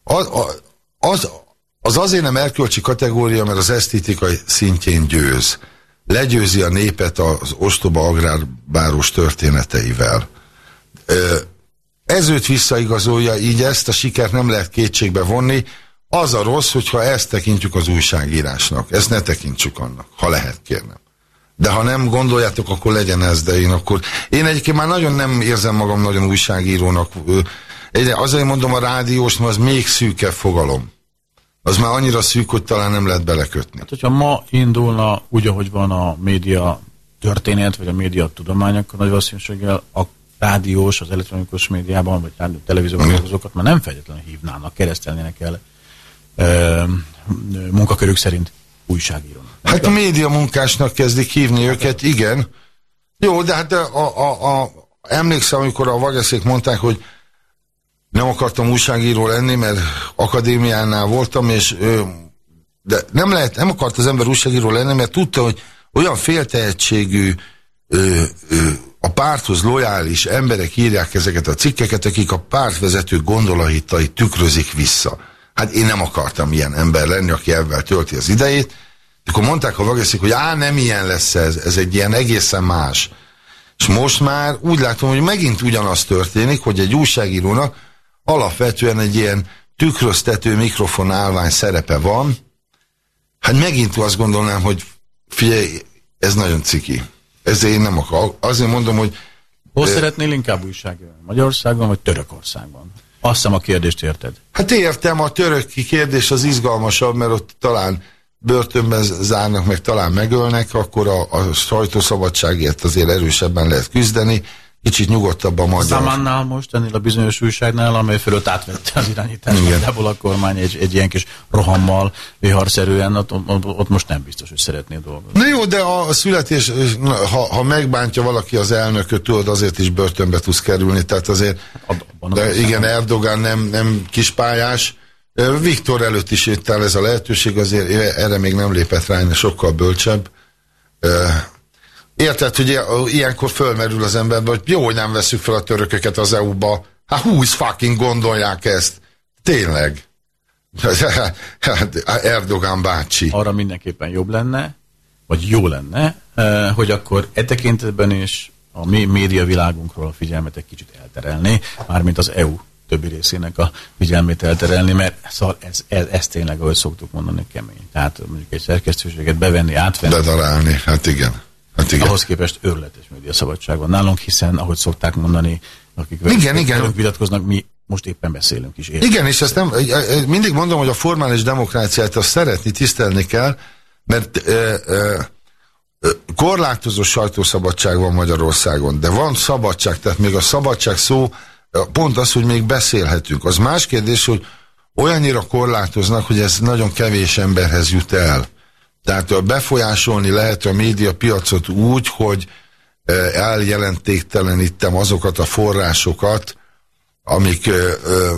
Az, az, az azért nem erkölcsi kategória, mert az esztétikai szintjén győz. Legyőzi a népet az ostoba agrárbáros történeteivel. Ez őt visszaigazolja, így ezt a sikert nem lehet kétségbe vonni. Az a rossz, hogyha ezt tekintjük az újságírásnak. Ezt ne tekintsük annak, ha lehet kérnem. De ha nem gondoljátok, akkor legyen ez, de én akkor... Én egyébként már nagyon nem érzem magam nagyon újságírónak. Azért mondom a rádiós, mert az még szűkebb fogalom. Az már annyira szűk, hogy talán nem lehet belekötni. Hát, hogyha ma indulna úgy, ahogy van a média történet, vagy a média tudomány, akkor nagy valószínűséggel a rádiós, az elektronikus médiában, vagy rádió, televízióban dolgozókat már nem feltétlenül hívnának, keresztelnének el ö, munkakörük szerint újságírónak. Hát a média munkásnak kezdik hívni őket, igen. Jó, de hát a, a, a, emlékszem, amikor a Vageszék mondták, hogy nem akartam újságíró lenni, mert akadémiánál voltam, és de nem lehet, nem akart az ember újságíró lenni, mert tudta, hogy olyan féltehetségű ö, ö, a párthoz lojális emberek írják ezeket a cikkeket, akik a pártvezető gondolatait tükrözik vissza. Hát én nem akartam ilyen ember lenni, aki ebben tölti az idejét. Akkor mondták a vageszik, hogy á, nem ilyen lesz ez, ez egy ilyen egészen más. És most már úgy látom, hogy megint ugyanaz történik, hogy egy újságírónak alapvetően egy ilyen tükröztető mikrofon állvány szerepe van. Hát megint azt gondolnám, hogy figyelj, ez nagyon ciki. Ezért én nem akar. Azért mondom, hogy Hol szeretnél inkább újságírni? Magyarországon, vagy Törökországban? Azt hiszem a kérdést érted. Hát értem, a töröki kérdés az izgalmasabb, mert ott talán börtönben zárnak, meg talán megölnek, akkor a, a sajtószabadságért azért erősebben lehet küzdeni, kicsit nyugodtabb a magyar. Samannál most, ennél a bizonyos újságnál, amely fölött átvette az irányítást, Igen. nagyjából a kormány egy, egy ilyen kis rohammal, viharszerűen, ott, ott, ott most nem biztos, hogy szeretné dolgozni. Na jó, de a születés, ha, ha megbántja valaki az elnököt, tudod, azért is börtönbe tudsz kerülni, tehát azért, Abban de igen, Erdogán nem, nem kispályás. Ö, Viktor előtt is itt áll ez a lehetőség, azért erre még nem lépett rá, sokkal bölcsebb. Érted, hogy ilyen- ilyenkor fölmerül az emberbe, hogy jó, hogy nem veszük fel a törököket az EU-ba. Hát is fucking gondolják ezt? Tényleg. Erdogán bácsi. arra mindenképpen jobb lenne, vagy jó lenne, eh, hogy akkor e tekintetben is a mi média világunkról a figyelmet egy kicsit elterelni, mármint az EU többi részének a figyelmét elterelni, mert szóval ez, ez, ez tényleg, ahogy szoktuk mondani, kemény. Tehát mondjuk egy szerkesztőséget bevenni, átvenni, Bedarálni, hát igen. Hát igen. ahhoz képest őrületes média szabadság van nálunk, hiszen, ahogy szokták mondani, akik Igen, igen. velünk vitatkoznak, mi most éppen beszélünk is. Érted? Igen, és ezt nem, mindig mondom, hogy a formális demokráciát azt szeretni, tisztelni kell, mert ö, ö, korlátozó sajtószabadság van Magyarországon, de van szabadság, tehát még a szabadság szó pont az, hogy még beszélhetünk. Az más kérdés, hogy olyannyira korlátoznak, hogy ez nagyon kevés emberhez jut el. Tehát befolyásolni lehet a média piacot úgy, hogy eljelentéktelenítem azokat a forrásokat, amik ö, ö,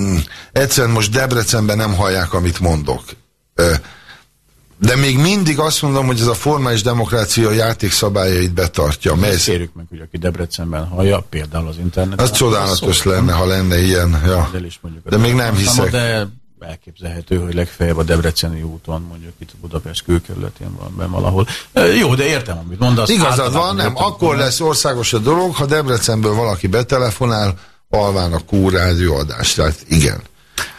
mm, egyszerűen most Debrecenben nem hallják, amit mondok. Ö, de még mindig azt mondom, hogy ez a formális demokrácia játékszabályait betartja. Mely, kérjük meg, hogy aki Debrecenben hallja, például az interneten. az csodálatos szól. lenne, ha lenne ilyen. Ja. De még nem hiszek. De elképzelhető, hogy legfeljebb a Debreceni úton, mondjuk itt Budapest külkerületén van benne valahol. Jó, de értem, amit mondasz. Igazad van, nem, akkor hogy- lesz országos a dolog, ha Debrecenből valaki betelefonál, alván a Q rádió adást. Tehát igen.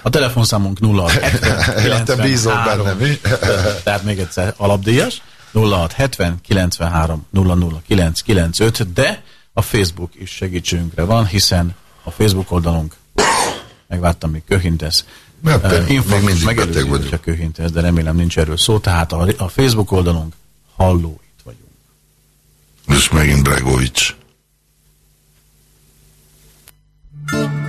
A telefonszámunk 0670 Ja, te bízol 93, benne, mi? Tehát még egyszer alapdíjas 0670 93 00 995, de a Facebook is segítségünkre van, hiszen a Facebook oldalunk megvártam, még köhintesz. Mert én még mindig beteg vagyok. Csak őhintesz, de remélem nincs erről szó. Tehát a, a Facebook oldalunk halló itt vagyunk. És megint Bregovics. thank you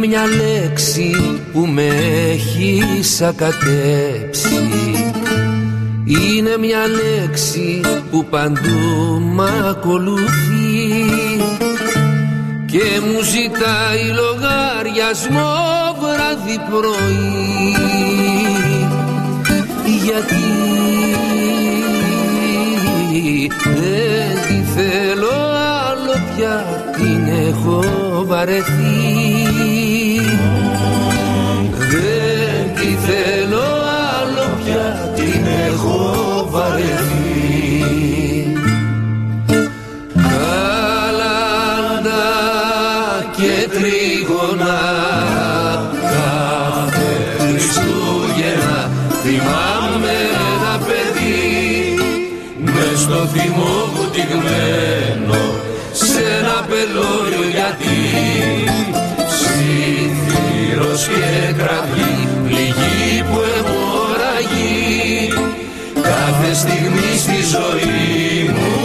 μια λέξη που με έχει σακατέψει. Είναι μια λέξη που παντού μ' ακολουθεί. Και μου ζητάει λογαριασμό βράδυ πρωί. Γιατί δεν τη θέλω άλλο πια την έχω βαρεθεί θυμό βουτυγμένο σε ένα πελώριο γιατί ψήθυρος και κραυγή πληγή που αιμορραγεί κάθε στιγμή στη ζωή μου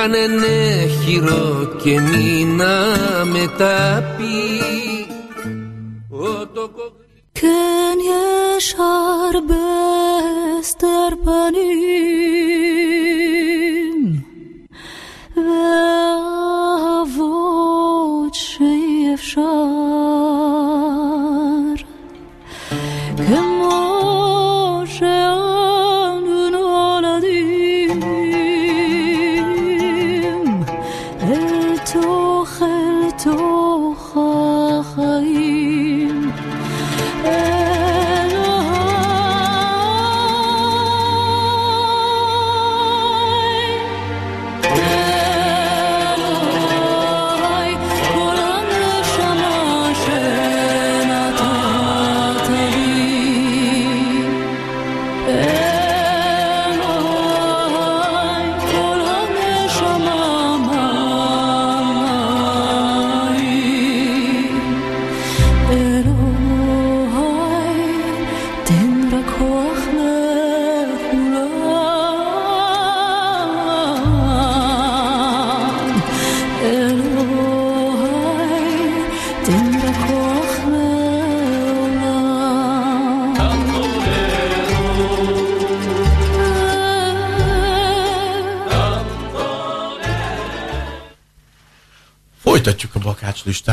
Κανένα χειρό και μήνα μετά πει.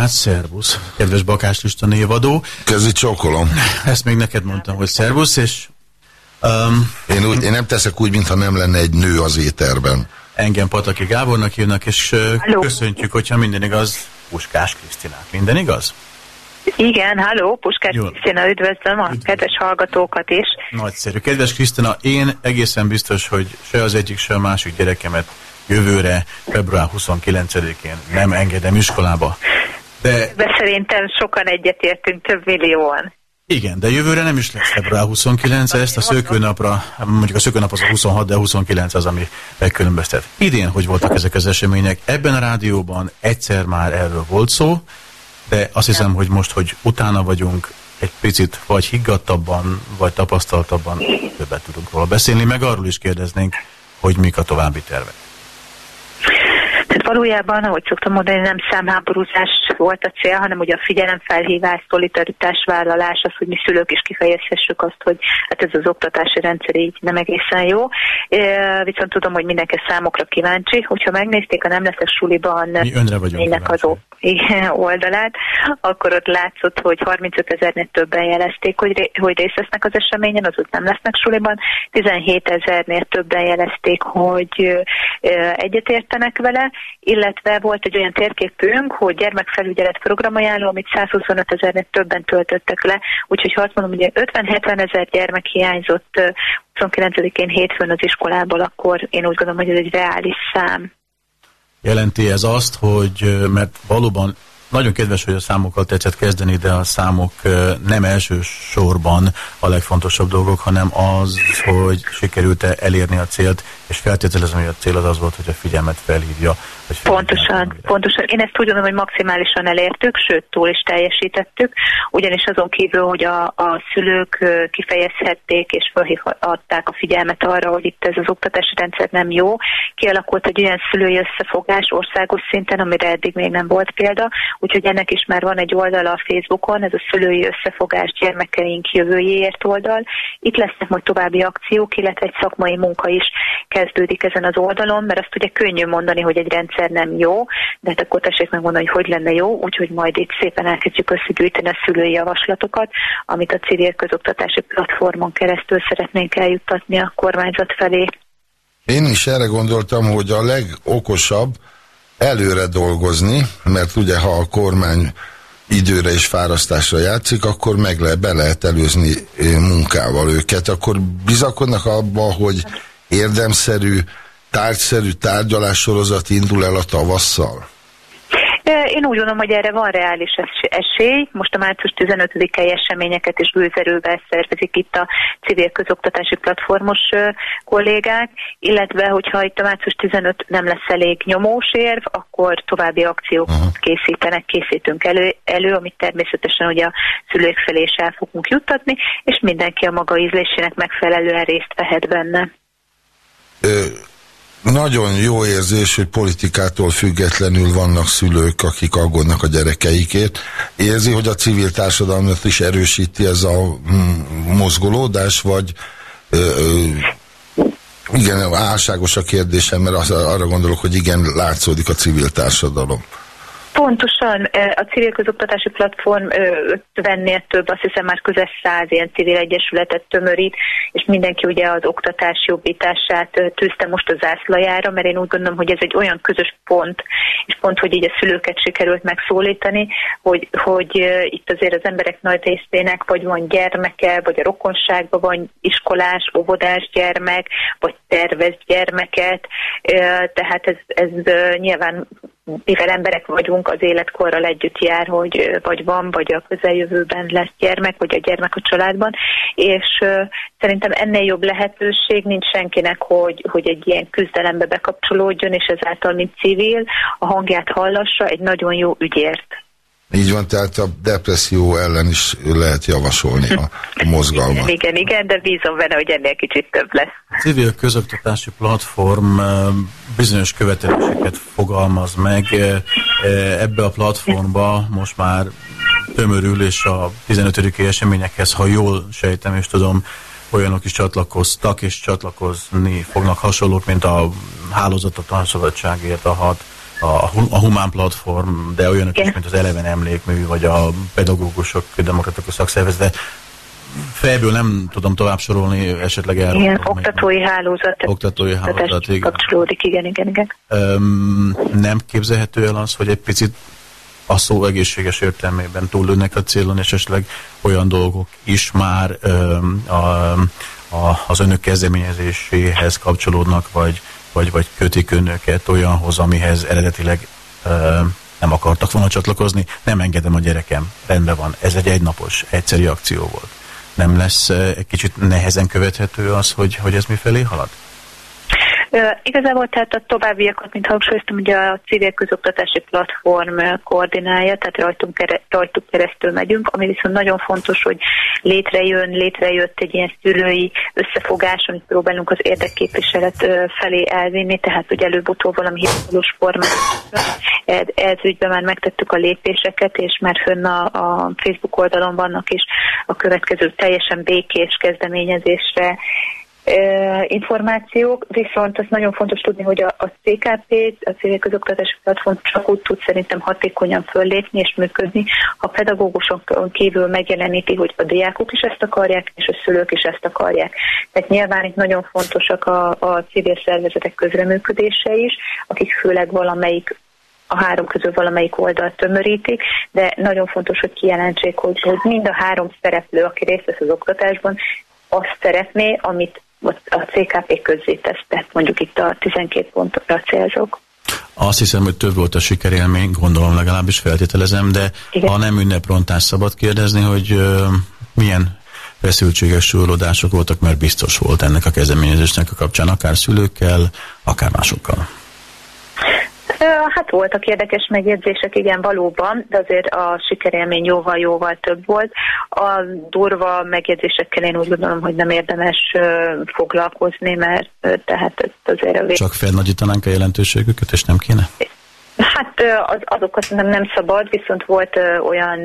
Bakácslistát, szervusz, kedves bakácslista névadó. Kezi csókolom. Ezt még neked mondtam, hogy szervusz, és um, Én, úgy, én nem teszek úgy, mintha nem lenne egy nő az éterben. engem Pataki Gábornak hívnak, és uh, Halló. köszöntjük, hogyha minden igaz, Puskás Krisztinát. Minden igaz? Igen, halló, Puskás Jó. Krisztina, üdvözlöm a kedves hallgatókat is. Nagyszerű. Kedves Krisztina, én egészen biztos, hogy se az egyik, se a másik gyerekemet jövőre, február 29-én nem engedem iskolába. De De szerintem sokan egyetértünk, több millióan. igen, de jövőre nem is lesz február 29 ezt a szökőnapra, mondjuk a szökőnap az a 26, de a 29 az, ami megkülönböztet. Idén hogy voltak ezek az események? Ebben a rádióban egyszer már erről volt szó, de azt hiszem, hogy most, hogy utána vagyunk, egy picit vagy higgadtabban, vagy tapasztaltabban többet tudunk róla beszélni, meg arról is kérdeznénk, hogy mik a további tervek. Tehát valójában, ahogy szoktam mondani, nem számháborúzás volt a cél, hanem ugye a figyelemfelhívás, szolidaritás vállalás, az, hogy mi szülők is kifejezhessük azt, hogy hát ez az oktatási rendszer így nem egészen jó. Viszont tudom, hogy mindenki számokra kíváncsi. Hogyha megnézték a Nem leszek suliban Mi önre vagyunk ennek az oldalát, akkor ott látszott, hogy 35 ezernél többen jelezték, hogy, ré- hogy részt vesznek az eseményen, azok nem lesznek suliban, 17 ezernél többen jelezték, hogy egyetértenek vele, illetve volt egy olyan térképünk, hogy gyermekfelügyelet programajánló, amit 125 ezernél többen töltöttek le, úgyhogy ha azt mondom, hogy 50-70 ezer gyermek hiányzott ö, 29-én hétfőn az iskolából, akkor én úgy gondolom, hogy ez egy reális szám. Jelenti ez azt, hogy mert valóban nagyon kedves, hogy a számokkal tetszett kezdeni, de a számok nem elsősorban a legfontosabb dolgok, hanem az, hogy sikerült-e elérni a célt, és feltételezem, hogy a cél az az volt, hogy a figyelmet felhívja. Hogy Pontosan, pontosan. Én ezt úgy gondolom, hogy maximálisan elértük, sőt, túl is teljesítettük, ugyanis azon kívül, hogy a, a szülők kifejezhették és felhívták a figyelmet arra, hogy itt ez az oktatási rendszer nem jó, kialakult egy olyan szülői összefogás országos szinten, amire eddig még nem volt példa, úgyhogy ennek is már van egy oldala a Facebookon, ez a szülői összefogás gyermekeink jövőjéért oldal. Itt lesznek majd további akciók, illetve egy szakmai munka is kezdődik ezen az oldalon, mert azt ugye könnyű mondani, hogy egy rendszer nem jó, de hát akkor tessék megmondani, hogy hogy lenne jó, úgyhogy majd itt szépen elkezdjük összegyűjteni a szülői javaslatokat, amit a civil közoktatási platformon keresztül szeretnénk eljuttatni a kormányzat felé. Én is erre gondoltam, hogy a legokosabb előre dolgozni, mert ugye ha a kormány időre és fárasztásra játszik, akkor meg le, be lehet előzni eh, munkával őket. Akkor bizakodnak abba, hogy érdemszerű, tárgyszerű tárgyalássorozat indul el a tavasszal? Én úgy gondolom, hogy erre van reális es- esély. Most a március 15-i eseményeket is gőzerővel szervezik itt a civil közoktatási platformos kollégák, illetve hogyha itt a március 15 nem lesz elég nyomós érv, akkor további akciókat Aha. készítenek, készítünk elő, elő, amit természetesen ugye a szülők felé is el fogunk juttatni, és mindenki a maga ízlésének megfelelően részt vehet benne. Ö, nagyon jó érzés, hogy politikától függetlenül vannak szülők, akik aggódnak a gyerekeikért. Érzi, hogy a civil társadalmat is erősíti ez a mm, mozgolódás, vagy ö, ö, igen, álságos a kérdésem, mert az, arra gondolok, hogy igen, látszódik a civil társadalom. Pontosan, a civil közoktatási platform 50-nél több, azt hiszem már közel száz ilyen civil egyesületet tömörít, és mindenki ugye az oktatás jobbítását tűzte most a zászlajára, mert én úgy gondolom, hogy ez egy olyan közös pont, és pont, hogy így a szülőket sikerült megszólítani, hogy, hogy itt azért az emberek nagy részének vagy van gyermeke, vagy a rokonságban van iskolás, óvodás gyermek, vagy tervez gyermeket, eh, tehát ez, ez nyilván mivel emberek vagyunk, az életkorral együtt jár, hogy vagy van, vagy a közeljövőben lesz gyermek, vagy a gyermek a családban, és szerintem ennél jobb lehetőség nincs senkinek, hogy, hogy egy ilyen küzdelembe bekapcsolódjon, és ezáltal, mint civil, a hangját hallassa egy nagyon jó ügyért. Így van, tehát a depresszió ellen is lehet javasolni a, a mozgalmat. Igen, igen, de bízom benne, hogy ennél kicsit több lesz. A civil közoktatási platform bizonyos követeléseket fogalmaz meg. Ebbe a platformba most már tömörül, és a 15. eseményekhez, ha jól sejtem és tudom, olyanok is csatlakoztak, és csatlakozni fognak hasonlók, mint a hálózat a tanszabadságért, a hat, a, a Humán Platform, de olyanok is, mint az Eleven Emlékmű, vagy a pedagógusok demokratikus szakszervezete. Fejből nem tudom tovább sorolni, esetleg el. Igen, oktatói hálózat. Oktatói hálózat, igen. Kapcsolódik, igen, igen, igen. Öm, nem képzelhető el az, hogy egy picit a szó egészséges értelmében túllőnek a célon, és esetleg olyan dolgok is már öm, a, a, az önök kezdeményezéséhez kapcsolódnak, vagy, vagy, vagy kötik önöket olyanhoz, amihez eredetileg öm, nem akartak volna csatlakozni. Nem engedem a gyerekem. Rendben van. Ez egy egynapos, egyszeri akció volt. Nem lesz ö, egy kicsit nehezen követhető az, hogy, hogy ez mifelé halad? Igazából tehát a továbbiakat, mint hangsúlyoztam, ugye a civil közoktatási platform koordinálja, tehát rajtunk, kere, rajtuk keresztül megyünk, ami viszont nagyon fontos, hogy létrejön, létrejött egy ilyen szülői összefogás, amit próbálunk az érdekképviselet felé elvinni, tehát hogy előbb-utóbb valami hivatalos formát. Ez, ez ügyben már megtettük a lépéseket, és már fönn a, a Facebook oldalon vannak is a következő teljesen békés kezdeményezésre információk, viszont az nagyon fontos tudni, hogy a, a CKP, a Civil Közoktatási Platform csak úgy tud szerintem hatékonyan föllépni és működni, ha a pedagógusokon kívül megjeleníti, hogy a diákok is ezt akarják, és a szülők is ezt akarják. Tehát nyilván itt nagyon fontosak a, a civil szervezetek közreműködése is, akik főleg valamelyik a három közül valamelyik oldalt tömörítik, de nagyon fontos, hogy kijelentsék, hogy, hogy mind a három szereplő, aki részt vesz az oktatásban, azt szeretné, amit a CKP közzé tesz, tehát mondjuk itt a 12 pontra célzok. Azt hiszem, hogy több volt a sikerélmény, gondolom legalábbis feltételezem, de Igen. ha nem ünneprontás szabad kérdezni, hogy ö, milyen feszültséges súrlódások voltak, mert biztos volt ennek a kezdeményezésnek a kapcsán, akár szülőkkel, akár másokkal. Hát voltak érdekes megjegyzések, igen, valóban, de azért a sikerélmény jóval-jóval több volt. A durva megjegyzésekkel én úgy gondolom, hogy nem érdemes foglalkozni, mert tehát ez azért a vég... Csak felnagyítanánk a jelentőségüket, és nem kéne? Hát az, azokat nem, nem szabad, viszont volt olyan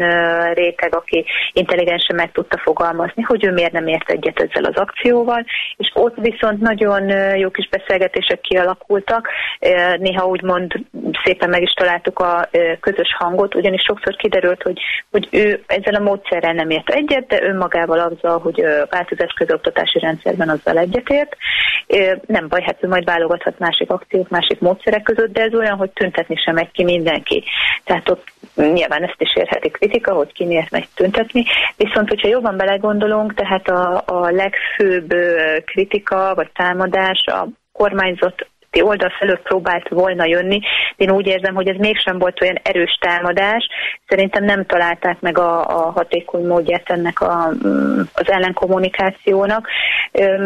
réteg, aki intelligensen meg tudta fogalmazni, hogy ő miért nem ért egyet ezzel az akcióval, és ott viszont nagyon jó kis beszélgetések kialakultak, néha úgymond szépen meg is találtuk a közös hangot, ugyanis sokszor kiderült, hogy, hogy ő ezzel a módszerrel nem ért egyet, de önmagával azzal, hogy változás közoktatási rendszerben azzal egyetért. Nem baj, hát ő majd válogathat másik akciók, másik módszerek között, de ez olyan, hogy tüntetni sem megy ki mindenki. Tehát ott nyilván ezt is érheti kritika, hogy ki miért megy tüntetni. Viszont, hogyha jobban belegondolunk, tehát a, a legfőbb kritika vagy támadás a kormányzat oldal felől próbált volna jönni. Én úgy érzem, hogy ez mégsem volt olyan erős támadás. Szerintem nem találták meg a, a hatékony módját ennek a, mm, az ellenkommunikációnak,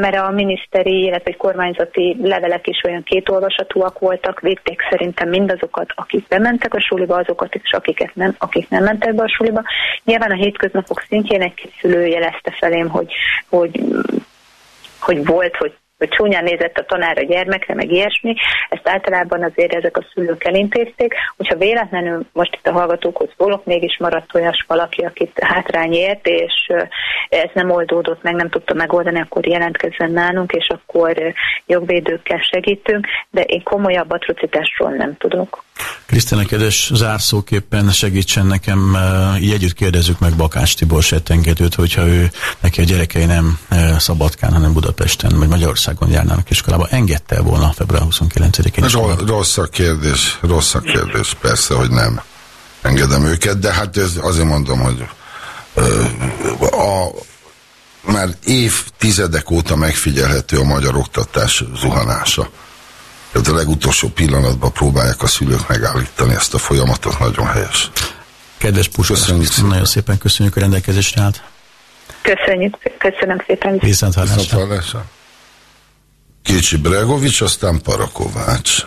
mert a miniszteri, illetve egy kormányzati levelek is olyan kétolvasatúak voltak, védték szerintem mindazokat, akik bementek a suliba, azokat is, akiket nem, akik nem mentek be a suliba. Nyilván a hétköznapok szintjén egy szülő jelezte felém, hogy, hogy hogy volt, hogy hogy csúnyán nézett a tanár a gyermekre, meg ilyesmi, ezt általában azért ezek a szülők elintézték, hogyha véletlenül most itt a hallgatókhoz szólok, mégis maradt olyas valaki, akit hátrány ért, és ö, ez nem oldódott meg, nem tudta megoldani, akkor jelentkezzen nálunk, és akkor ö, jogvédőkkel segítünk, de én komolyabb atrocitásról nem tudok. Krisztina, kedves zárszóképpen segítsen nekem, eh, így együtt kérdezzük meg Bakás Tibor Settengedőt, hogyha ő, neki a gyerekei nem eh, Szabadkán, hanem Budapesten, vagy Magyarországon járnának iskolába, engedte volna február 29-én is. Ro- rossz a kérdés, rossz a kérdés, persze, hogy nem engedem őket, de hát ez azért mondom, hogy ö, a, már évtizedek óta megfigyelhető a magyar oktatás zuhanása. Tehát a legutolsó pillanatban próbálják a szülők megállítani ezt a folyamatot, nagyon helyes. Kedves Puskás, Köszönjük szépen. nagyon szépen köszönjük a rendelkezésre állt. Köszönjük, köszönöm szépen. Viszont hallásra. Kicsi Bregovics, aztán Parakovács.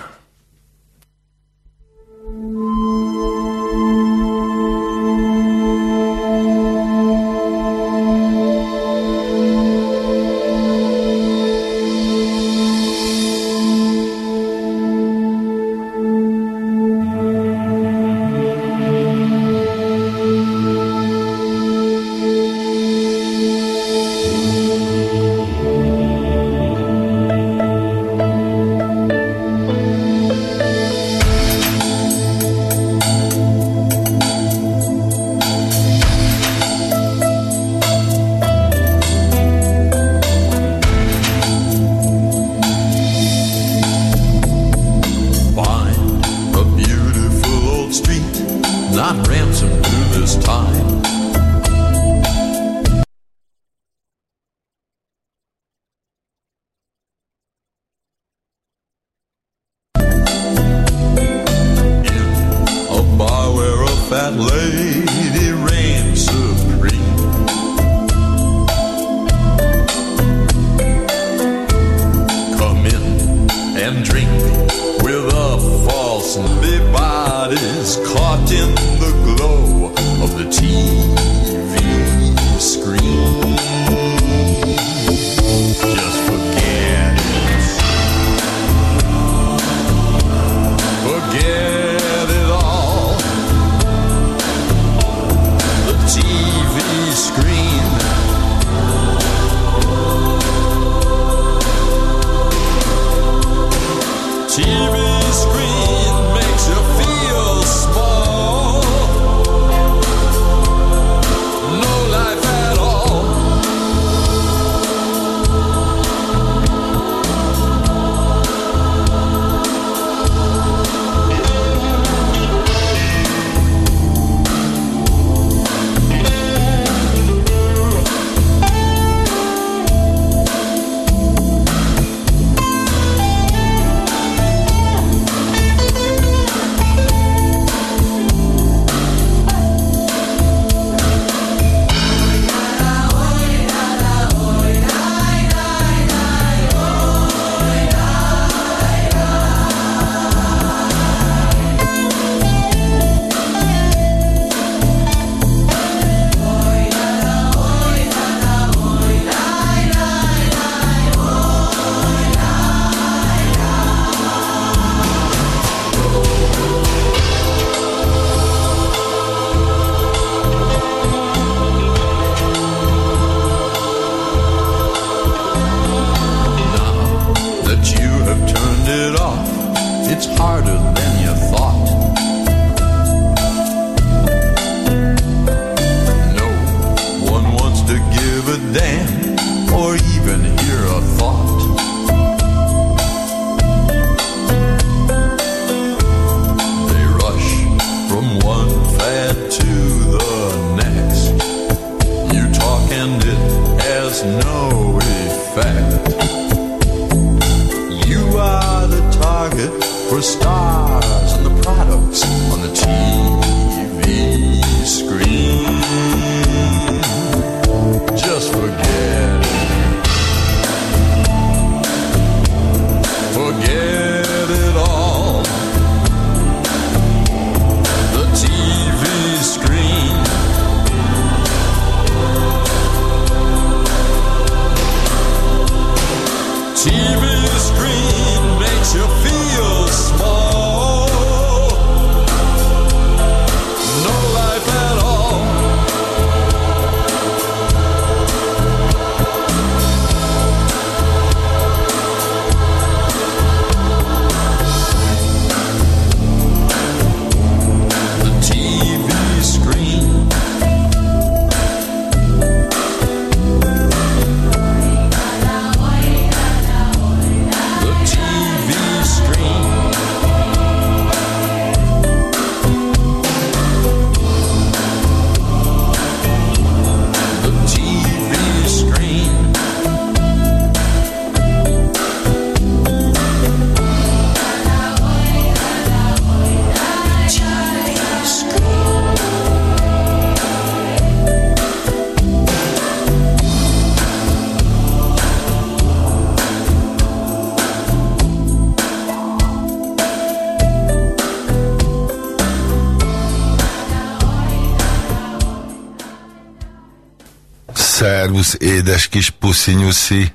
Szervusz, édes kis puszinyuszi.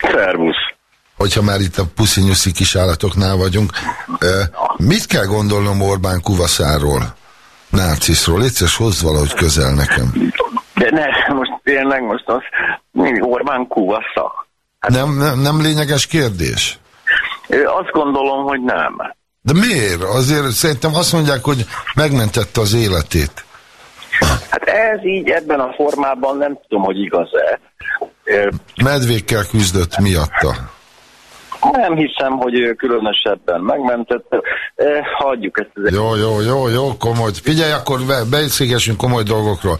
Szervusz. Hogyha már itt a puszinyuszi kisállatoknál vagyunk, ö, mit kell gondolnom Orbán Kuvaszáról? Narciszról? Létszes hozz valahogy közel nekem. De ne, most tényleg most az Orbán kuvasza. Nem, nem, nem lényeges kérdés? Azt gondolom, hogy nem. De miért? Azért szerintem azt mondják, hogy megmentette az életét. Hát ez így ebben a formában nem tudom, hogy igaz-e. Medvékkel küzdött miatta. Nem hiszem, hogy ő különösebben megmentette. Hagyjuk ezt az Jó, jó, jó, jó, komoly. Figyelj, akkor be- beszélgessünk komoly dolgokról.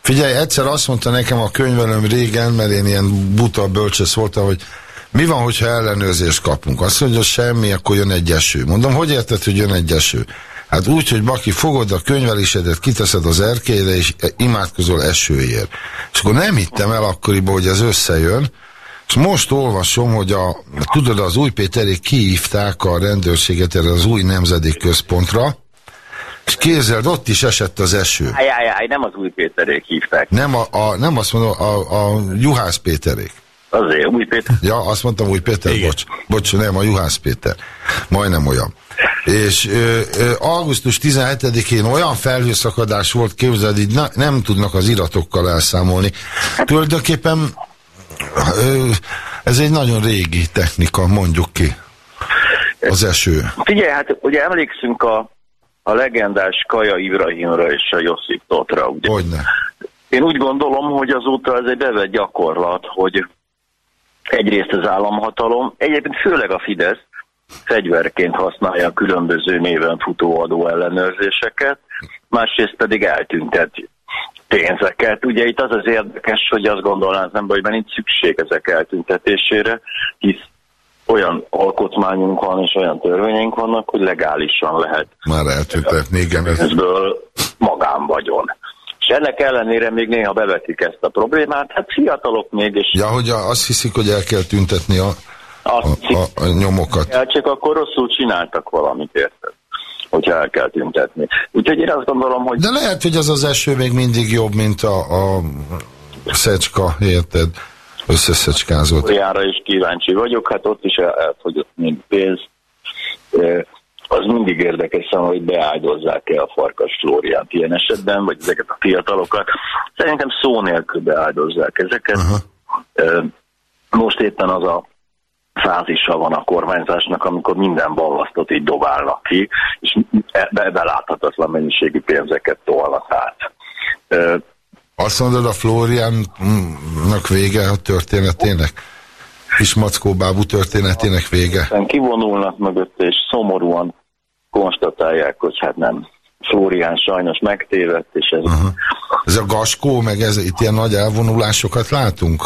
Figyelj, egyszer azt mondta nekem a könyvelőm régen, mert én ilyen buta bölcsesz voltam, hogy mi van, hogyha ellenőrzést kapunk? Azt mondja, hogy semmi, akkor jön egy eső. Mondom, hogy érted, hogy jön egy eső? Hát úgy, hogy Baki, fogod a könyvelésedet, kiteszed az erkélyre, és imádkozol esőért. És akkor nem hittem el akkoriban, hogy ez összejön, És most olvasom, hogy a, tudod, az új Péterék kihívták a rendőrséget erre az új nemzedék központra, és képzeld, ott is esett az eső. Ájjájjáj, nem az új Péterék hívták. Nem, a, a, nem azt mondom, a, a Juhász Péterék. Azért, új Péter. Ja, azt mondtam, új Péter, Igen. bocs. Bocs, nem, a Juhász Péter. Majdnem olyan. És ö, ö, augusztus 17-én olyan felhőszakadás volt, képzeld, így na, nem tudnak az iratokkal elszámolni. Tulajdonképpen ö, ez egy nagyon régi technika, mondjuk ki. Az eső. Figyelj, hát ugye emlékszünk a, a legendás Kaja Ibrahimra és a Josip Totra, ugye? Hogyne. Én úgy gondolom, hogy azóta ez egy bevett gyakorlat, hogy egyrészt az államhatalom, egyébként főleg a Fidesz fegyverként használja a különböző néven futó adó ellenőrzéseket, másrészt pedig eltüntet pénzeket. Ugye itt az az érdekes, hogy azt gondolná az ember, hogy nincs szükség ezek eltüntetésére, hisz olyan alkotmányunk van és olyan törvényeink vannak, hogy legálisan lehet Már eltüntetni, igen. Ez, pénzből magánvagyon. És ennek ellenére még néha bevetik ezt a problémát. Hát fiatalok még, és ja, hogy azt hiszik, hogy el kell tüntetni a, a, a, a nyomokat. csak akkor rosszul csináltak valamit, érted? Hogyha el kell tüntetni. Úgyhogy én azt gondolom, hogy De lehet, hogy az az eső még mindig jobb, mint a, a szecska, érted? Összeszecskázott. Koreára is kíváncsi vagyok, hát ott is el, elfogyott mind pénz. Az mindig érdekes számomra, hogy beáldozzák-e a Farkas Flóriánt ilyen esetben, vagy ezeket a fiatalokat. Szerintem szó nélkül beáldozzák ezeket. Aha. Most éppen az a fázisa van a kormányzásnak, amikor minden ballasztot így dobálnak ki, és be, beláthatatlan mennyiségű pénzeket tolnak át. Azt mondod, a Flóriánnak vége a történetének? Kismackó bábú történetének vége? kivonulnak mögötte, és szomorúan konstatálják, hogy hát nem. Flórián sajnos megtévedt, és ez... Aha. Ez a gaskó, meg ez, itt ilyen nagy elvonulásokat látunk?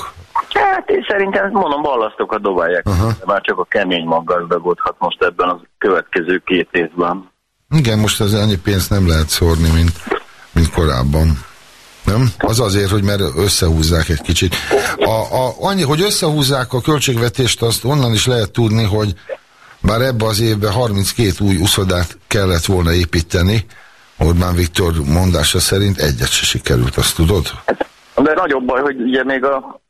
Hát én szerintem, mondom, ballasztokat dobálják. Aha. Már csak a kemény maggazdagodhat most ebben a következő két évben. Igen, most az annyi pénzt nem lehet szórni, mint, mint korábban. Nem? Az azért, hogy mert összehúzzák egy kicsit. A, a, annyi, hogy összehúzzák a költségvetést, azt onnan is lehet tudni, hogy bár ebbe az évben 32 új uszodát kellett volna építeni, Orbán Viktor mondása szerint egyet se sikerült, azt tudod? De nagyobb baj, hogy ugye még a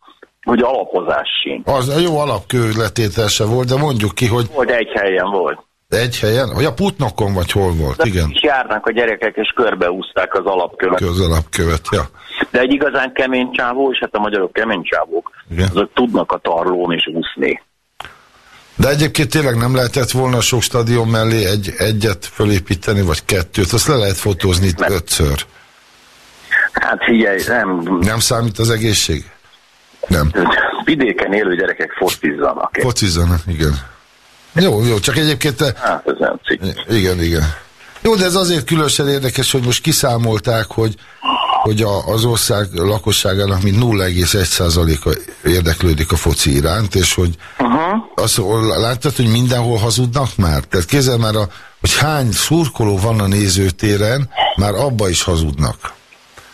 hogy alapozás sincs. Az a jó alapkő letétel se volt, de mondjuk ki, hogy Hogy egy helyen volt. egy helyen, hogy a Putnokon vagy hol volt, De igen. is járnak a gyerekek, és körbeúzták az alapkövet. Az alapkövet, ja. De egy igazán kemény csávó, és hát a magyarok kemény csávók, Igen. azok tudnak a tarlón is úszni. De egyébként tényleg nem lehetett volna sok stadion mellé egy, egyet fölépíteni, vagy kettőt, azt le lehet fotózni Nem. ötször. Hát figyelj, nem, Nem számít az egészség? Nem. vidéken élő gyerekek focizzanak. Focizzanak, igen. Jó, jó, csak egyébként te... Hát ez nem cikk. Igen, igen. Jó, de ez azért különösen érdekes, hogy most kiszámolták, hogy, hogy a, az ország lakosságának mint 0,1%-a érdeklődik a foci iránt, és hogy Uh-huh. azt láttad, hogy mindenhol hazudnak már? Tehát kézzel már, a, hogy hány szurkoló van a nézőtéren, már abba is hazudnak.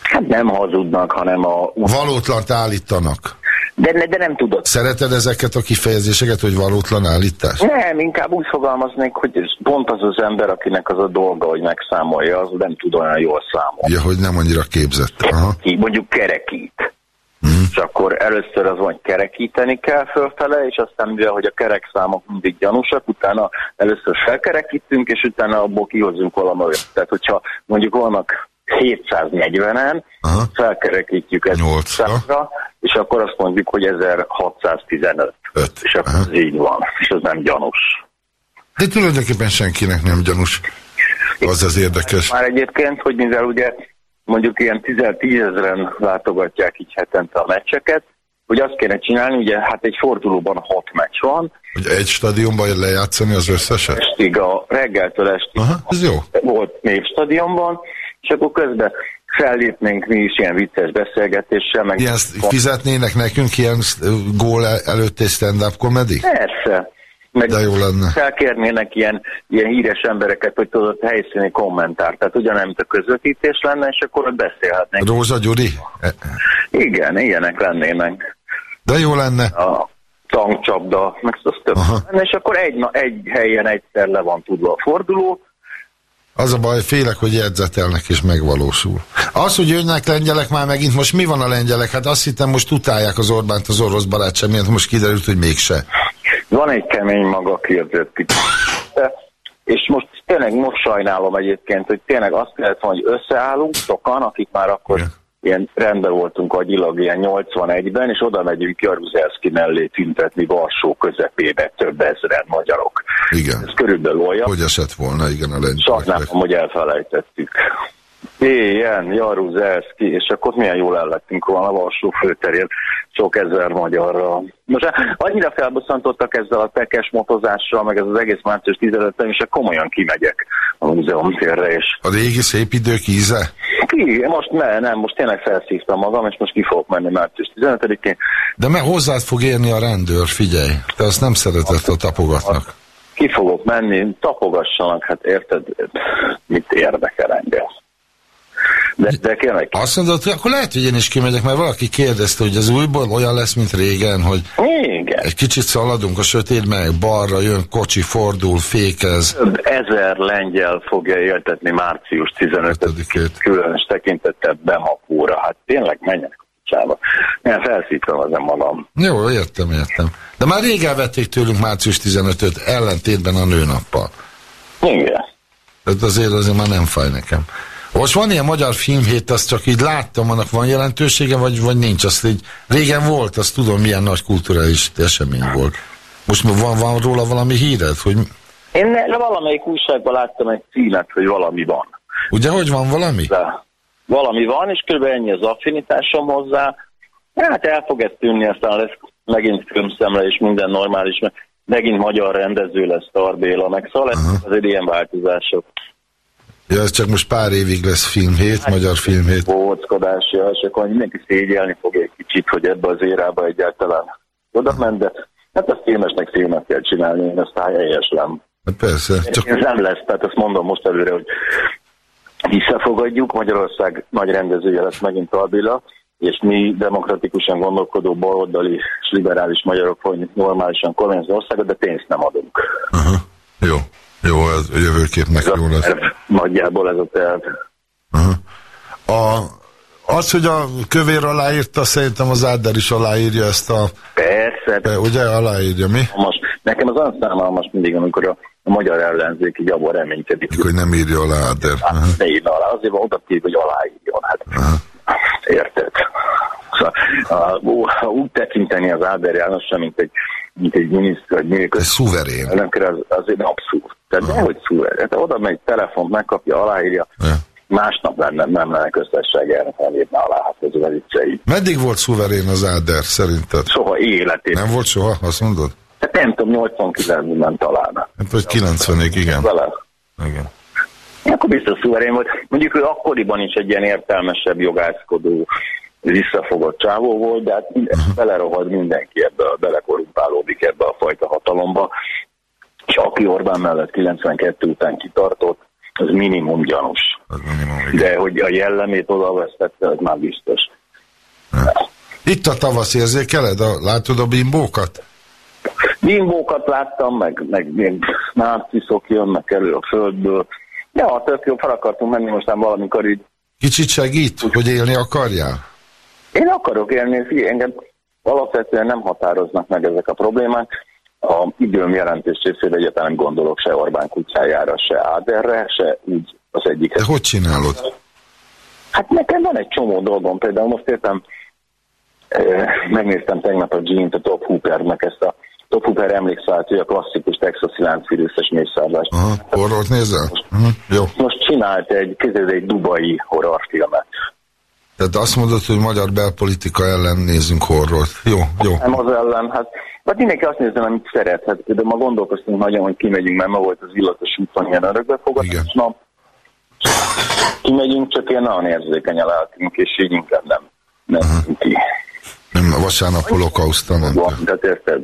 Hát nem hazudnak, hanem a... Valótlant állítanak. De, de nem tudod. Szereted ezeket a kifejezéseket, hogy valótlan állítás? Nem, inkább úgy fogalmaznék, hogy pont az az ember, akinek az a dolga, hogy megszámolja, az nem tud olyan jól számolni. Ja, hogy nem annyira képzett. Aha. Ki mondjuk kerekít. Mhm. És akkor először az van, kerekíteni kell fölfele, és aztán mivel, hogy a kerekszámok mindig gyanúsak, utána először felkerekítünk, és utána abból kihozunk valami olyat. Tehát, hogyha mondjuk vannak 740-en, Aha. felkerekítjük ezt Nyolcra. 100-ra, és akkor azt mondjuk, hogy 1615. Öt. És akkor Aha. ez így van, és ez nem gyanús. De tulajdonképpen senkinek nem gyanús. Az az érdekes. Már egyébként, hogy mivel ugye mondjuk ilyen 10 ezeren látogatják így hetente a meccseket, hogy azt kéne csinálni, ugye hát egy fordulóban hat meccs van, Hogy egy stadionban lejátszani az összeset? estig a reggeltől estig Aha, ez jó. volt népstadionban, és akkor közben fellépnénk mi is ilyen vicces beszélgetéssel, meg Ilyen fizetnének nekünk ilyen gól el- előtt egy stand-up comedy? persze, meg De jó lenne. felkérnének ilyen, ilyen híres embereket, hogy tudod helyszíni kommentár, tehát ugyanez, mint a közvetítés lenne, és akkor ott beszélhetnénk. Róza Gyuri? Igen, ilyenek lennének. De jó lenne. A, tankcsapda, meg az több. És akkor egy, na, egy helyen egyszer le van tudva a forduló, Az a baj, félek, hogy jegyzetelnek és megvalósul. Az, hogy jönnek lengyelek már megint, most mi van a lengyelek? Hát azt hittem, most utálják az Orbánt az orosz barátság miatt, most kiderült, hogy mégse. Van egy kemény maga kérdőt és most tényleg most sajnálom egyébként, hogy tényleg azt kellett volna, hogy összeállunk sokan, akik már akkor Igen. Ilyen rendben voltunk agyilag ilyen 81-ben, és oda megyünk Jaruzelszki mellé tüntetni Varsó közepébe több ezeren magyarok. Igen. Ez körülbelül olyan. Hogy esett volna, igen, a lengyeleknek. Sajnálom, hogy elfelejtettük. Ilyen, Jaruzelszki, és akkor milyen jól ellettünk volna a Varsó főterén sok ezer magyarra. Most hát annyira felbosszantottak ezzel a tekes motozással, meg ez az egész március 15 és akkor komolyan kimegyek a múzeum térre, és A régi szép idők íze? ki, most ne, nem, most tényleg felszívtam magam, és most ki fogok menni március 15-én. De mert hozzád fog érni a rendőr, figyelj. Te azt nem szeretett, ha tapogatnak. Ki fogok menni, tapogassanak, hát érted, mit érdekel engem. De, de kérlek, Azt mondod, akkor lehet, hogy én is kimegyek, mert valaki kérdezte, hogy az újból olyan lesz, mint régen, hogy igen, egy kicsit szaladunk a sötétbe, balra jön, kocsi fordul, fékez. ezer lengyel fogja éltetni március 15-ét, Ötödikét. különös tekintettel Bemapóra. Hát tényleg menjenek a kutsába. Én felszítom az magam. Jó, értem, értem. De már rég elvették tőlünk március 15-öt, ellentétben a nőnappal. Igen. Tehát azért azért már nem fáj nekem. Most van ilyen magyar filmhét, azt csak így láttam, annak van jelentősége, vagy, vagy nincs? Azt így régen volt, azt tudom, milyen nagy kulturális esemény volt. Most van, van róla valami híred, hogy Én ne, valamelyik újságban láttam egy címet, hogy valami van. ugye, hogy van valami? De valami van, és kb. ennyi az affinitásom hozzá. Hát el fog ez tűnni, aztán lesz megint filmszemle és minden normális, mert megint magyar rendező lesz Tarbéla, meg szóval lesz azért ilyen változások. Ja, ez csak most pár évig lesz filmhét, magyar filmhét. Bóckodásja, és akkor mindenki szégyelni fog egy kicsit, hogy ebbe az érába egyáltalán oda ment, de hát a filmesnek filmet kell csinálni, én ezt helyeslem. Hát persze, csak Ez nem lesz, tehát ezt mondom most előre, hogy visszafogadjuk, Magyarország nagy rendezője lesz megint Tarbila, és mi demokratikusan gondolkodó baloldali és liberális magyarok fogjuk normálisan kormányozni az országot, de pénzt nem adunk. aha, jó, jó, ez a jövőképnek Ez jó lesz. nagyjából ez a terv. Aha. A, az, hogy a kövér aláírta, szerintem az Áder is aláírja ezt a... Persze, e, Ugye aláírja, mi? most, nekem az olyan szállalmas mindig, amikor a, a magyar ellenzék így abban reménykedik, Hogy nem írja alá Áder. Hát, ne írna alá, azért van oda kívül, hogy aláírjon. Hát, érted? Szóval, a, ú, ha úgy tekinteni az Áder János sem, mint egy, mint egy miniszter, egy miniszter, Ez szuverén. ellenker, az, azért abszurd. Tehát nehogy szuver. Hát oda megy, telefont megkapja, aláírja, Ja. másnap lenne, nem lenne köztesség erre felírna alá, hát ez a viccei. Meddig volt szuverén az Áder, szerinted? Soha életében. Nem volt soha, azt mondod? Hát nem tudom, 89-ben talán. Hát vagy 90-ig, igen. Vele. igen. Akkor biztos szuverén volt. Mondjuk ő akkoriban is egy ilyen értelmesebb jogászkodó, visszafogott csávó volt, de hát minden, belerohad mindenki ebbe, belekorumpálódik ebbe a fajta hatalomba. És aki Orbán mellett 92 után kitartott, az minimum gyanús. Az minimum, igen. De hogy a jellemét oda vesztette, az már biztos. Itt a tavasz érzékeled? A, látod a bimbókat? Bimbókat láttam, meg, meg ilyen narciszok jönnek elő a földből. Ja, tök jó, fel akartunk menni mostan valamikor így Kicsit segít, hogy élni akarjál? Én akarok élni, figyelj, engem alapvetően nem határoznak meg ezek a problémák. A időm jelentés részére egyáltalán nem gondolok se Orbán kutyájára, se Áderre, se úgy az egyik. De hogy csinálod? Hát nekem van egy csomó dolgom, például most értem, eh, megnéztem tegnap a Gene-t, a Top Hoopernek ezt a Top Hooper emlékszállt, hogy a klasszikus texasi láncfűrészes mészárlást. Aha, horrort nézel? Uh-huh. Jó. Most csinált egy, kézzel egy dubai horrorfilmet. Tehát azt mondod, hogy magyar belpolitika ellen nézzünk horrort. Jó, jó. Nem az ellen, hát, hát mindenki azt nézem, amit szeret. Hát, de ma gondolkoztunk nagyon, hogy kimegyünk, mert ma volt az illatos úton ilyen örökbefogadás nap. Kimegyünk, csak ilyen nagyon érzékenyen lehetünk, és így inkább nem. Nem uh-huh. ki. Nem, vasárnap holokauszta nem. Van, tehát érted?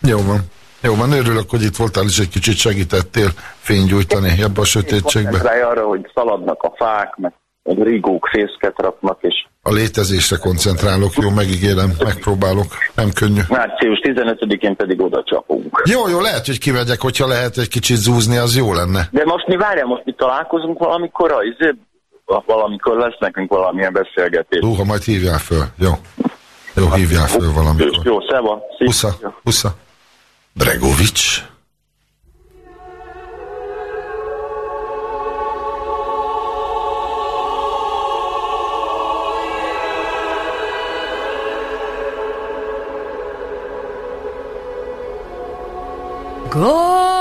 Jó van. Jó van, örülök, hogy itt voltál, és egy kicsit segítettél fénygyújtani ebbe a sötétségbe. Arra, hogy szaladnak a fák, meg rigók fészket raknak, és A létezésre koncentrálok, jó, megígérem, megpróbálok. Nem könnyű. március 15-én pedig oda csapunk. Jó, jó, lehet, hogy kivegyek, hogyha lehet egy kicsit zúzni, az jó lenne. De most mi várjál, most mi találkozunk valamikor, a izé, valamikor lesz nekünk valamilyen beszélgetés. Hú, ha majd hívjál föl, jó. Jó, hívjál föl valamikor. Jó, szeva. Szia. Pusza, pusza. Bregovics.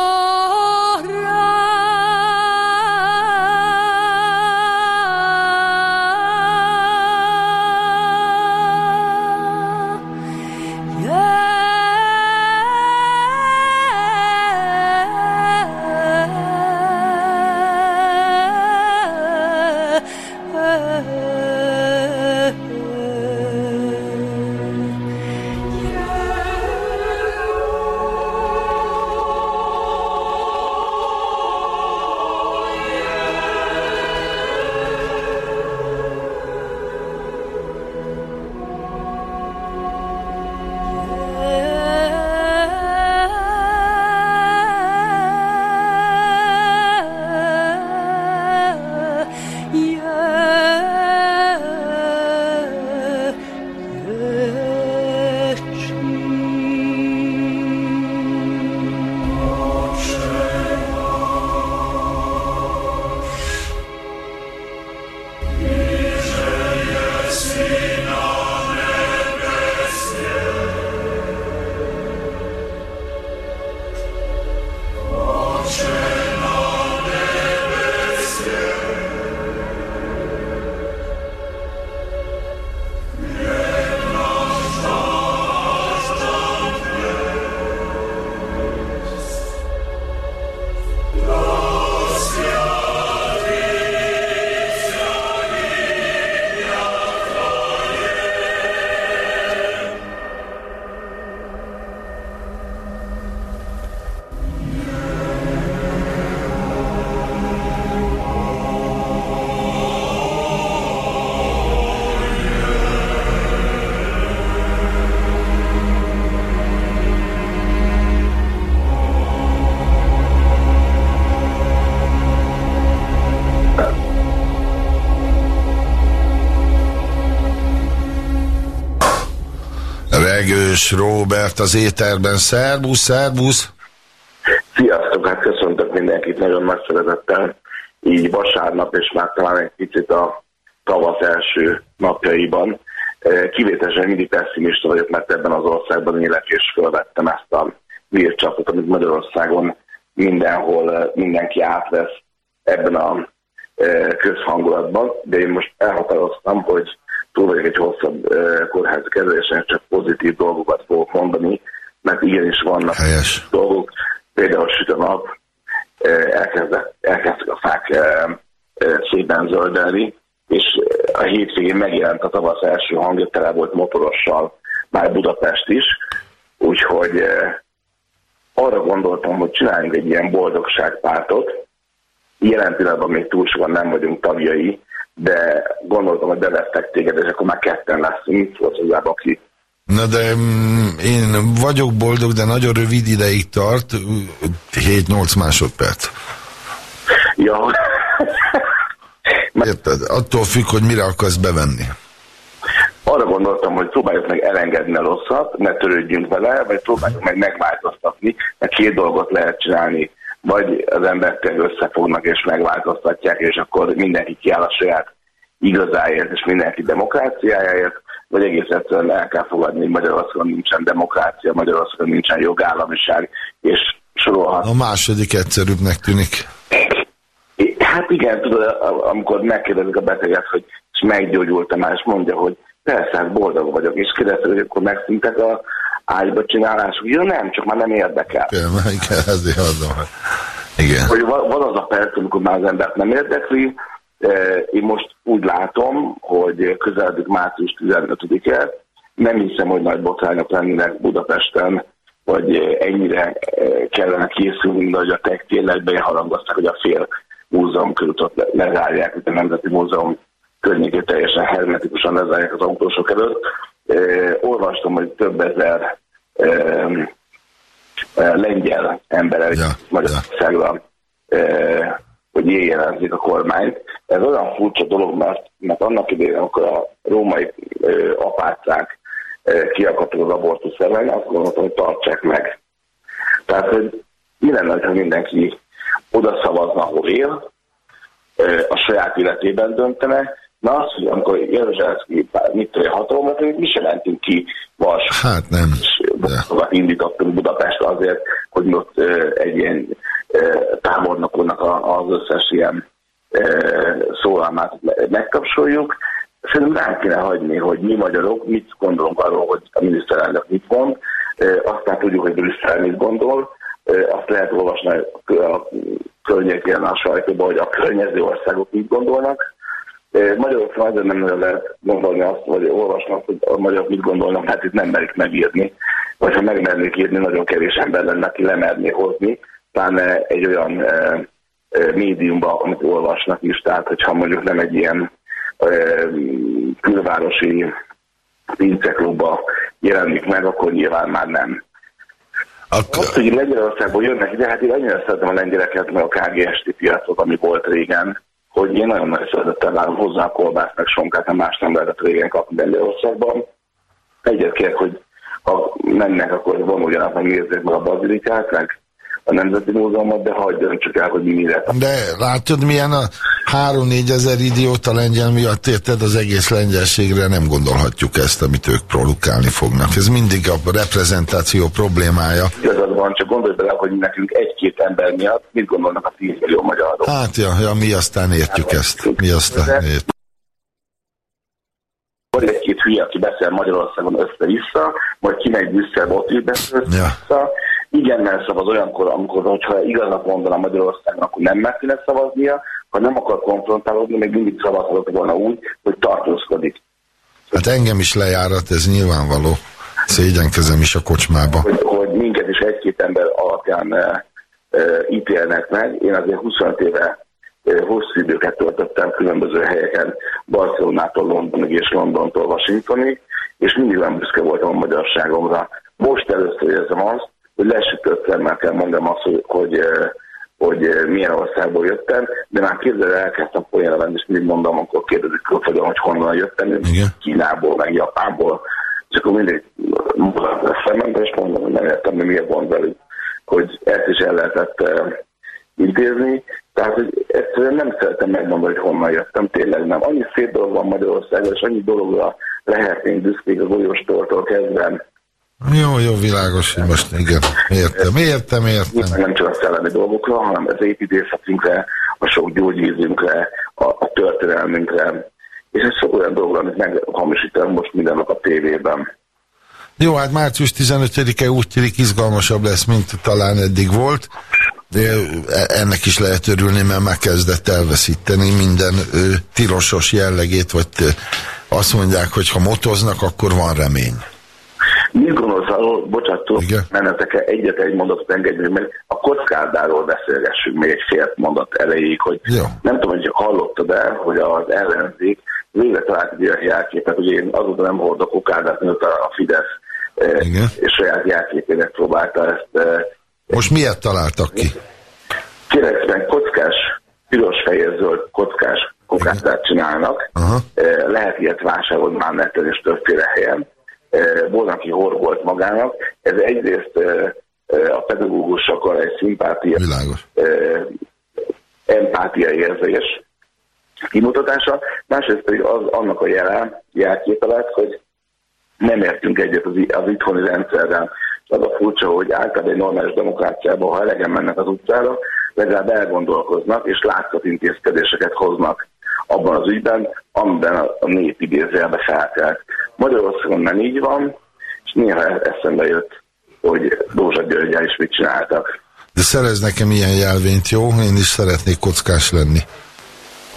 Regős Róbert az éterben. Szerbusz, szerbusz. Sziasztok, hát köszöntök mindenkit nagyon nagy szeretettel. Így vasárnap, és már talán egy picit a tavasz első napjaiban. Eh, Kivételesen mindig pessimista vagyok, mert ebben az országban élek, és felvettem ezt a vércsapot, amit Magyarországon mindenhol eh, mindenki átvesz ebben a eh, közhangulatban. De én most elhatároztam, hogy túl vagyok egy hosszabb eh, kórházi kezelésen, csak pozitív dolgokat fogok mondani, mert igenis vannak Helyes. dolgok, például süt a nap, eh, elkezdett, elkezdtek a fák eh, szépen zöldelni, és a hétvégén megjelent a tavasz első hangja, tele volt motorossal, már Budapest is, úgyhogy arra gondoltam, hogy csináljunk egy ilyen boldogságpártot. Jelen pillanatban még túl sokan nem vagyunk tagjai, de gondoltam, hogy bevesztek téged, és akkor már ketten leszünk. Mit szólsz hozzá, aki Na de mm, én vagyok boldog, de nagyon rövid ideig tart, 7-8 másodperc. Ja, Érted? Attól függ, hogy mire akarsz bevenni. arra gondoltam, hogy próbáljuk meg elengedni a rosszat, ne törődjünk vele, vagy próbáljuk meg megváltoztatni, mert két dolgot lehet csinálni. Vagy az emberek tényleg összefognak és megváltoztatják, és akkor mindenki kiáll a saját igazáért, és mindenki demokráciájáért, vagy egész egyszerűen el kell fogadni, hogy Magyarországon nincsen demokrácia, Magyarországon nincsen jogállamiság, és sorolhat. A második egyszerűbbnek tűnik. Hát igen, tudod, amikor megkérdezik a beteget, hogy és meggyógyult már, és mondja, hogy persze, hát boldog vagyok, és kérdezik, hogy akkor megszűntek a ágyba csinálások. Ja nem, csak már nem érdekel. Igen, igen, ezért hogy- Igen. Hogy va- van az a perc, amikor már az embert nem érdekli, Eh, én most úgy látom, hogy közeledik március 15-e, nem hiszem, hogy nagy botrányok lennének Budapesten, eh, ennyire eh, kellene készülni, hogy a tech tényleg beharangozták, hogy a fél múzeum körül ott le- lezárják, hogy a Nemzeti Múzeum környékét teljesen hermetikusan lezárják az autósok előtt. Olvastam, hogy több ezer lengyel ember Ja, Magyarországra, eh, hogy éjjelenzik a kormányt. Ez olyan furcsa dolog, mert, mert annak idején, amikor a római apácák kiakadtak az abortusz ellen, azt gondoltam, hogy tartsák meg. Tehát, hogy mi lenne, ha mindenki oda szavazna, ahol él, a saját életében döntene, na az, hogy amikor Jeruzsálszki mit tudja hatalmat, mi sem mentünk ki Vars. Hát nem. És botokat indítottunk Budapestre azért, hogy ott egy ilyen a, az összes ilyen szólalmát megkapcsoljuk. Szerintem rá kéne hagyni, hogy mi magyarok mit gondolunk arról, hogy a miniszterelnök mit mond, aztán tudjuk, hogy Brüsszel mit gondol, azt lehet olvasni a a környékén a sajtóban, hogy a környező országok mit gondolnak. Magyarországon azért nem nagyon lehet gondolni azt, vagy olvasni azt, hogy a magyarok mit gondolnak, hát itt nem merik megírni. Vagy ha megmernék írni, nagyon kevés ember lenne, aki lemerné hozni, pláne egy olyan ö, ö, médiumban, amit olvasnak is, tehát hogyha mondjuk nem egy ilyen ö, külvárosi pinceklubba jelenik meg, akkor nyilván már nem. Azt, hogy Lengyelországból jönnek ide, hát én annyira szeretem a lengyeleket, meg a KGST piacot, ami volt régen, hogy én nagyon nagy szeretettel várom hozzá a kolbászt, meg sonkát, nem más nem lehetett régen kapni Lengyelországban. Egyet kérek, hogy ha mennek, akkor vonuljanak, meg nézzék meg a bazilikát, meg a Nemzeti Múzeumot, de hagyd döntsük el, hogy mi mire. De látod, milyen a 3-4 ezer idióta lengyel miatt érted az egész lengyelségre nem gondolhatjuk ezt, amit ők produkálni fognak. Ez mindig a reprezentáció problémája. Igazad van, csak gondolj bele, hogy nekünk egy-két ember miatt mit gondolnak a 10 millió magyarok. Hát ja, ja, mi aztán értjük ezt. Mi aztán értjük. Vagy egy-két hülye, aki beszél Magyarországon össze-vissza, majd kimegy Brüsszelbe, ott is beszél Ja. Össze-vissza. Igen, nem szavaz olyankor, amikor, hogyha igazat mondana Magyarországon, akkor nem meg kéne szavaznia, ha nem akar konfrontálódni, még mindig szavazhatott volna úgy, hogy tartózkodik. Hát engem is lejárat, ez nyilvánvaló. Szégyenkezem is a kocsmába. Hogy, hogy minket is egy-két ember alapján e, e, ítélnek meg. Én azért 25 éve e, hosszú időket töltöttem különböző helyeken, Barcelonától Londonig és Londontól Washingtonig, és mindig olyan büszke voltam a magyarságomra. Most először érzem azt, hogy lesütött szemmel kell mondanom azt, hogy, hogy, eh, hogy eh, milyen országból jöttem, de már képzelő elkezdtem poénra venni, és mindig mondom, amikor kérdezik külföldön, hogy honnan jöttem, Igen. Kínából, meg Japánból, és akkor mindig mutattam a szemembe, és mondom, hogy nem értem, hogy miért gond velük, hogy ezt is el lehetett eh, intézni. Tehát, hogy egyszerűen nem szeretem megmondani, hogy honnan jöttem, tényleg nem. Annyi szép dolog van Magyarországon, és annyi dologra lehetnénk büszkék a golyóstól kezdve, Jó, jó, világos, hogy most igen. Értem, értem, értem. nem csak a szellemi dolgokra, hanem az építészetünkre, a sok gyógyvízünkre, a, a történelmünkre, és ez sok olyan dolog, amit meghamisítanak most minden nap a tévében. Jó, hát március 15-e úgy tűnik izgalmasabb lesz, mint talán eddig volt. De ennek is lehet örülni, mert már kezdett elveszíteni minden ö, tirosos jellegét, vagy ö, azt mondják, hogy ha motoznak, akkor van remény. Mit gondolsz arról, bocsánat, mennetek egyet egy mondatot engedni, meg a kockádáról beszélgessünk még egy fél mondat elejéig, hogy Jó. nem tudom, hogy hallottad el, hogy az ellenzék végre talált egy olyan jelképet, hogy én azóta nem hordok kokádát, mióta a Fidesz eh, Igen. és saját jelképének próbálta ezt eh, Most miért találtak ki? Kirekben kockás, piros fehér zöld kockás kokátát csinálnak. Aha. Eh, Lehet ilyet vásárolni már neten és többféle helyen. Volt, aki horgolt magának. Ez egyrészt eh, eh, a pedagógusokkal egy szimpátia, Világos. eh, empátia érzés kimutatása, másrészt pedig az, annak a jelen, jelképe lett, hogy nem értünk egyet az, az itthoni rendszerrel. Az a furcsa, hogy általában egy normális demokráciában, ha elegen mennek az utcára, legalább elgondolkoznak, és látszat intézkedéseket hoznak abban az ügyben, amiben a, a nép idézőjelbe felkelt. Magyarországon nem így van, és néha eszembe jött, hogy Dózsa Györgyel is mit csináltak. De szerez nekem ilyen jelvényt, jó? Én is szeretnék kockás lenni.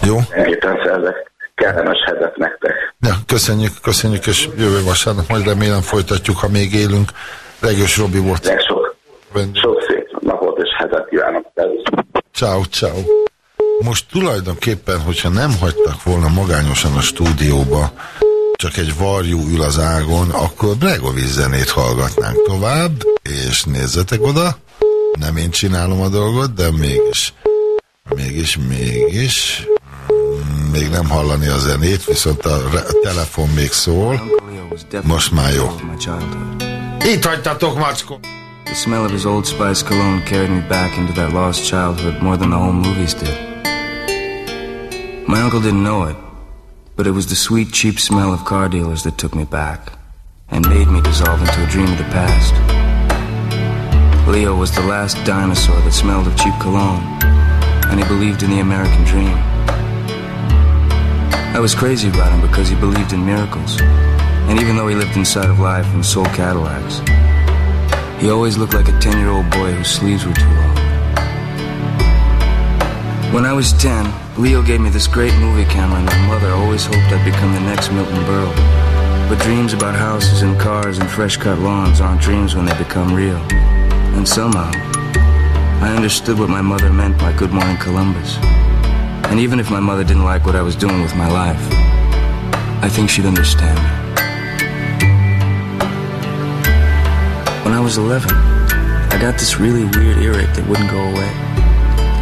Jó? Mindenképpen szerzek. Kellemes hetet nektek. Ja, köszönjük, köszönjük, és jövő vasárnap majd remélem folytatjuk, ha még élünk. Regős Robi volt. Sok, sok szép napot és hetet kívánok. Ciao, ciao. Most tulajdonképpen, hogyha nem hagytak volna magányosan a stúdióba, csak egy varjú ül az ágon, akkor Bregovic zenét hallgatnánk tovább, és nézzetek oda, nem én csinálom a dolgot, de mégis, mégis, mégis, még nem hallani a zenét, viszont a, a telefon még szól, most már jó. Itt hagytatok, macskó! The smell of his Old Spice cologne carried me back into that lost childhood more than the home movies did. My uncle didn't know it, but it was the sweet, cheap smell of car dealers that took me back and made me dissolve into a dream of the past. Leo was the last dinosaur that smelled of cheap cologne, and he believed in the American dream. I was crazy about him because he believed in miracles, and even though he lived inside of life and sold Cadillacs, he always looked like a 10 year old boy whose sleeves were too long. When I was 10, Leo gave me this great movie camera, and my mother always hoped I'd become the next Milton Berle. But dreams about houses and cars and fresh cut lawns aren't dreams when they become real. And somehow, I understood what my mother meant by Good Morning Columbus. And even if my mother didn't like what I was doing with my life, I think she'd understand me. When I was 11, I got this really weird earache that wouldn't go away.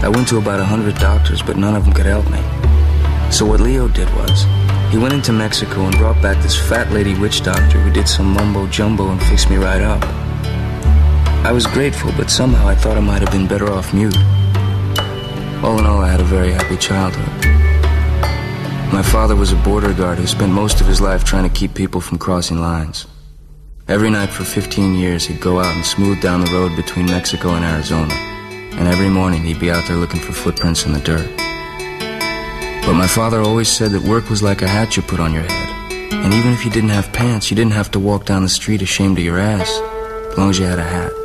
I went to about a hundred doctors, but none of them could help me. So what Leo did was, he went into Mexico and brought back this fat lady witch doctor who did some mumbo jumbo and fixed me right up. I was grateful, but somehow I thought I might have been better off mute. All in all, I had a very happy childhood. My father was a border guard who spent most of his life trying to keep people from crossing lines. Every night for 15 years, he'd go out and smooth down the road between Mexico and Arizona. And every morning, he'd be out there looking for footprints in the dirt. But my father always said that work was like a hat you put on your head. And even if you didn't have pants, you didn't have to walk down the street ashamed of your ass, as long as you had a hat.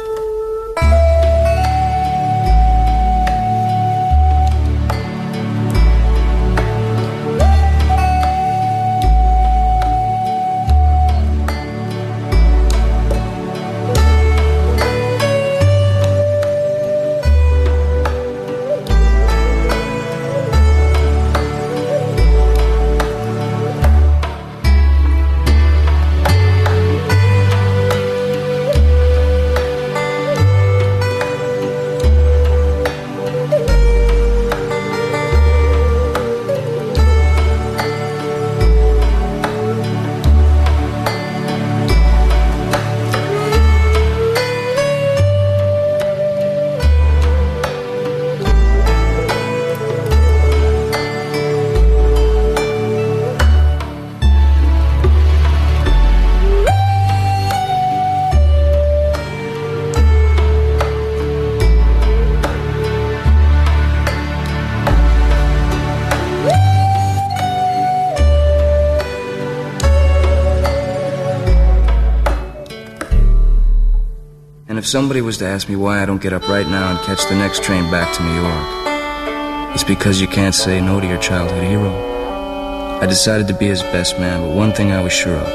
If somebody was to ask me why I don't get up right now and catch the next train back to New York, it's because you can't say no to your childhood hero. I decided to be his best man, but one thing I was sure of.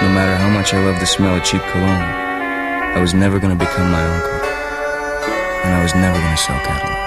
No matter how much I loved the smell of cheap cologne, I was never going to become my uncle. And I was never going to sell Cadillacs.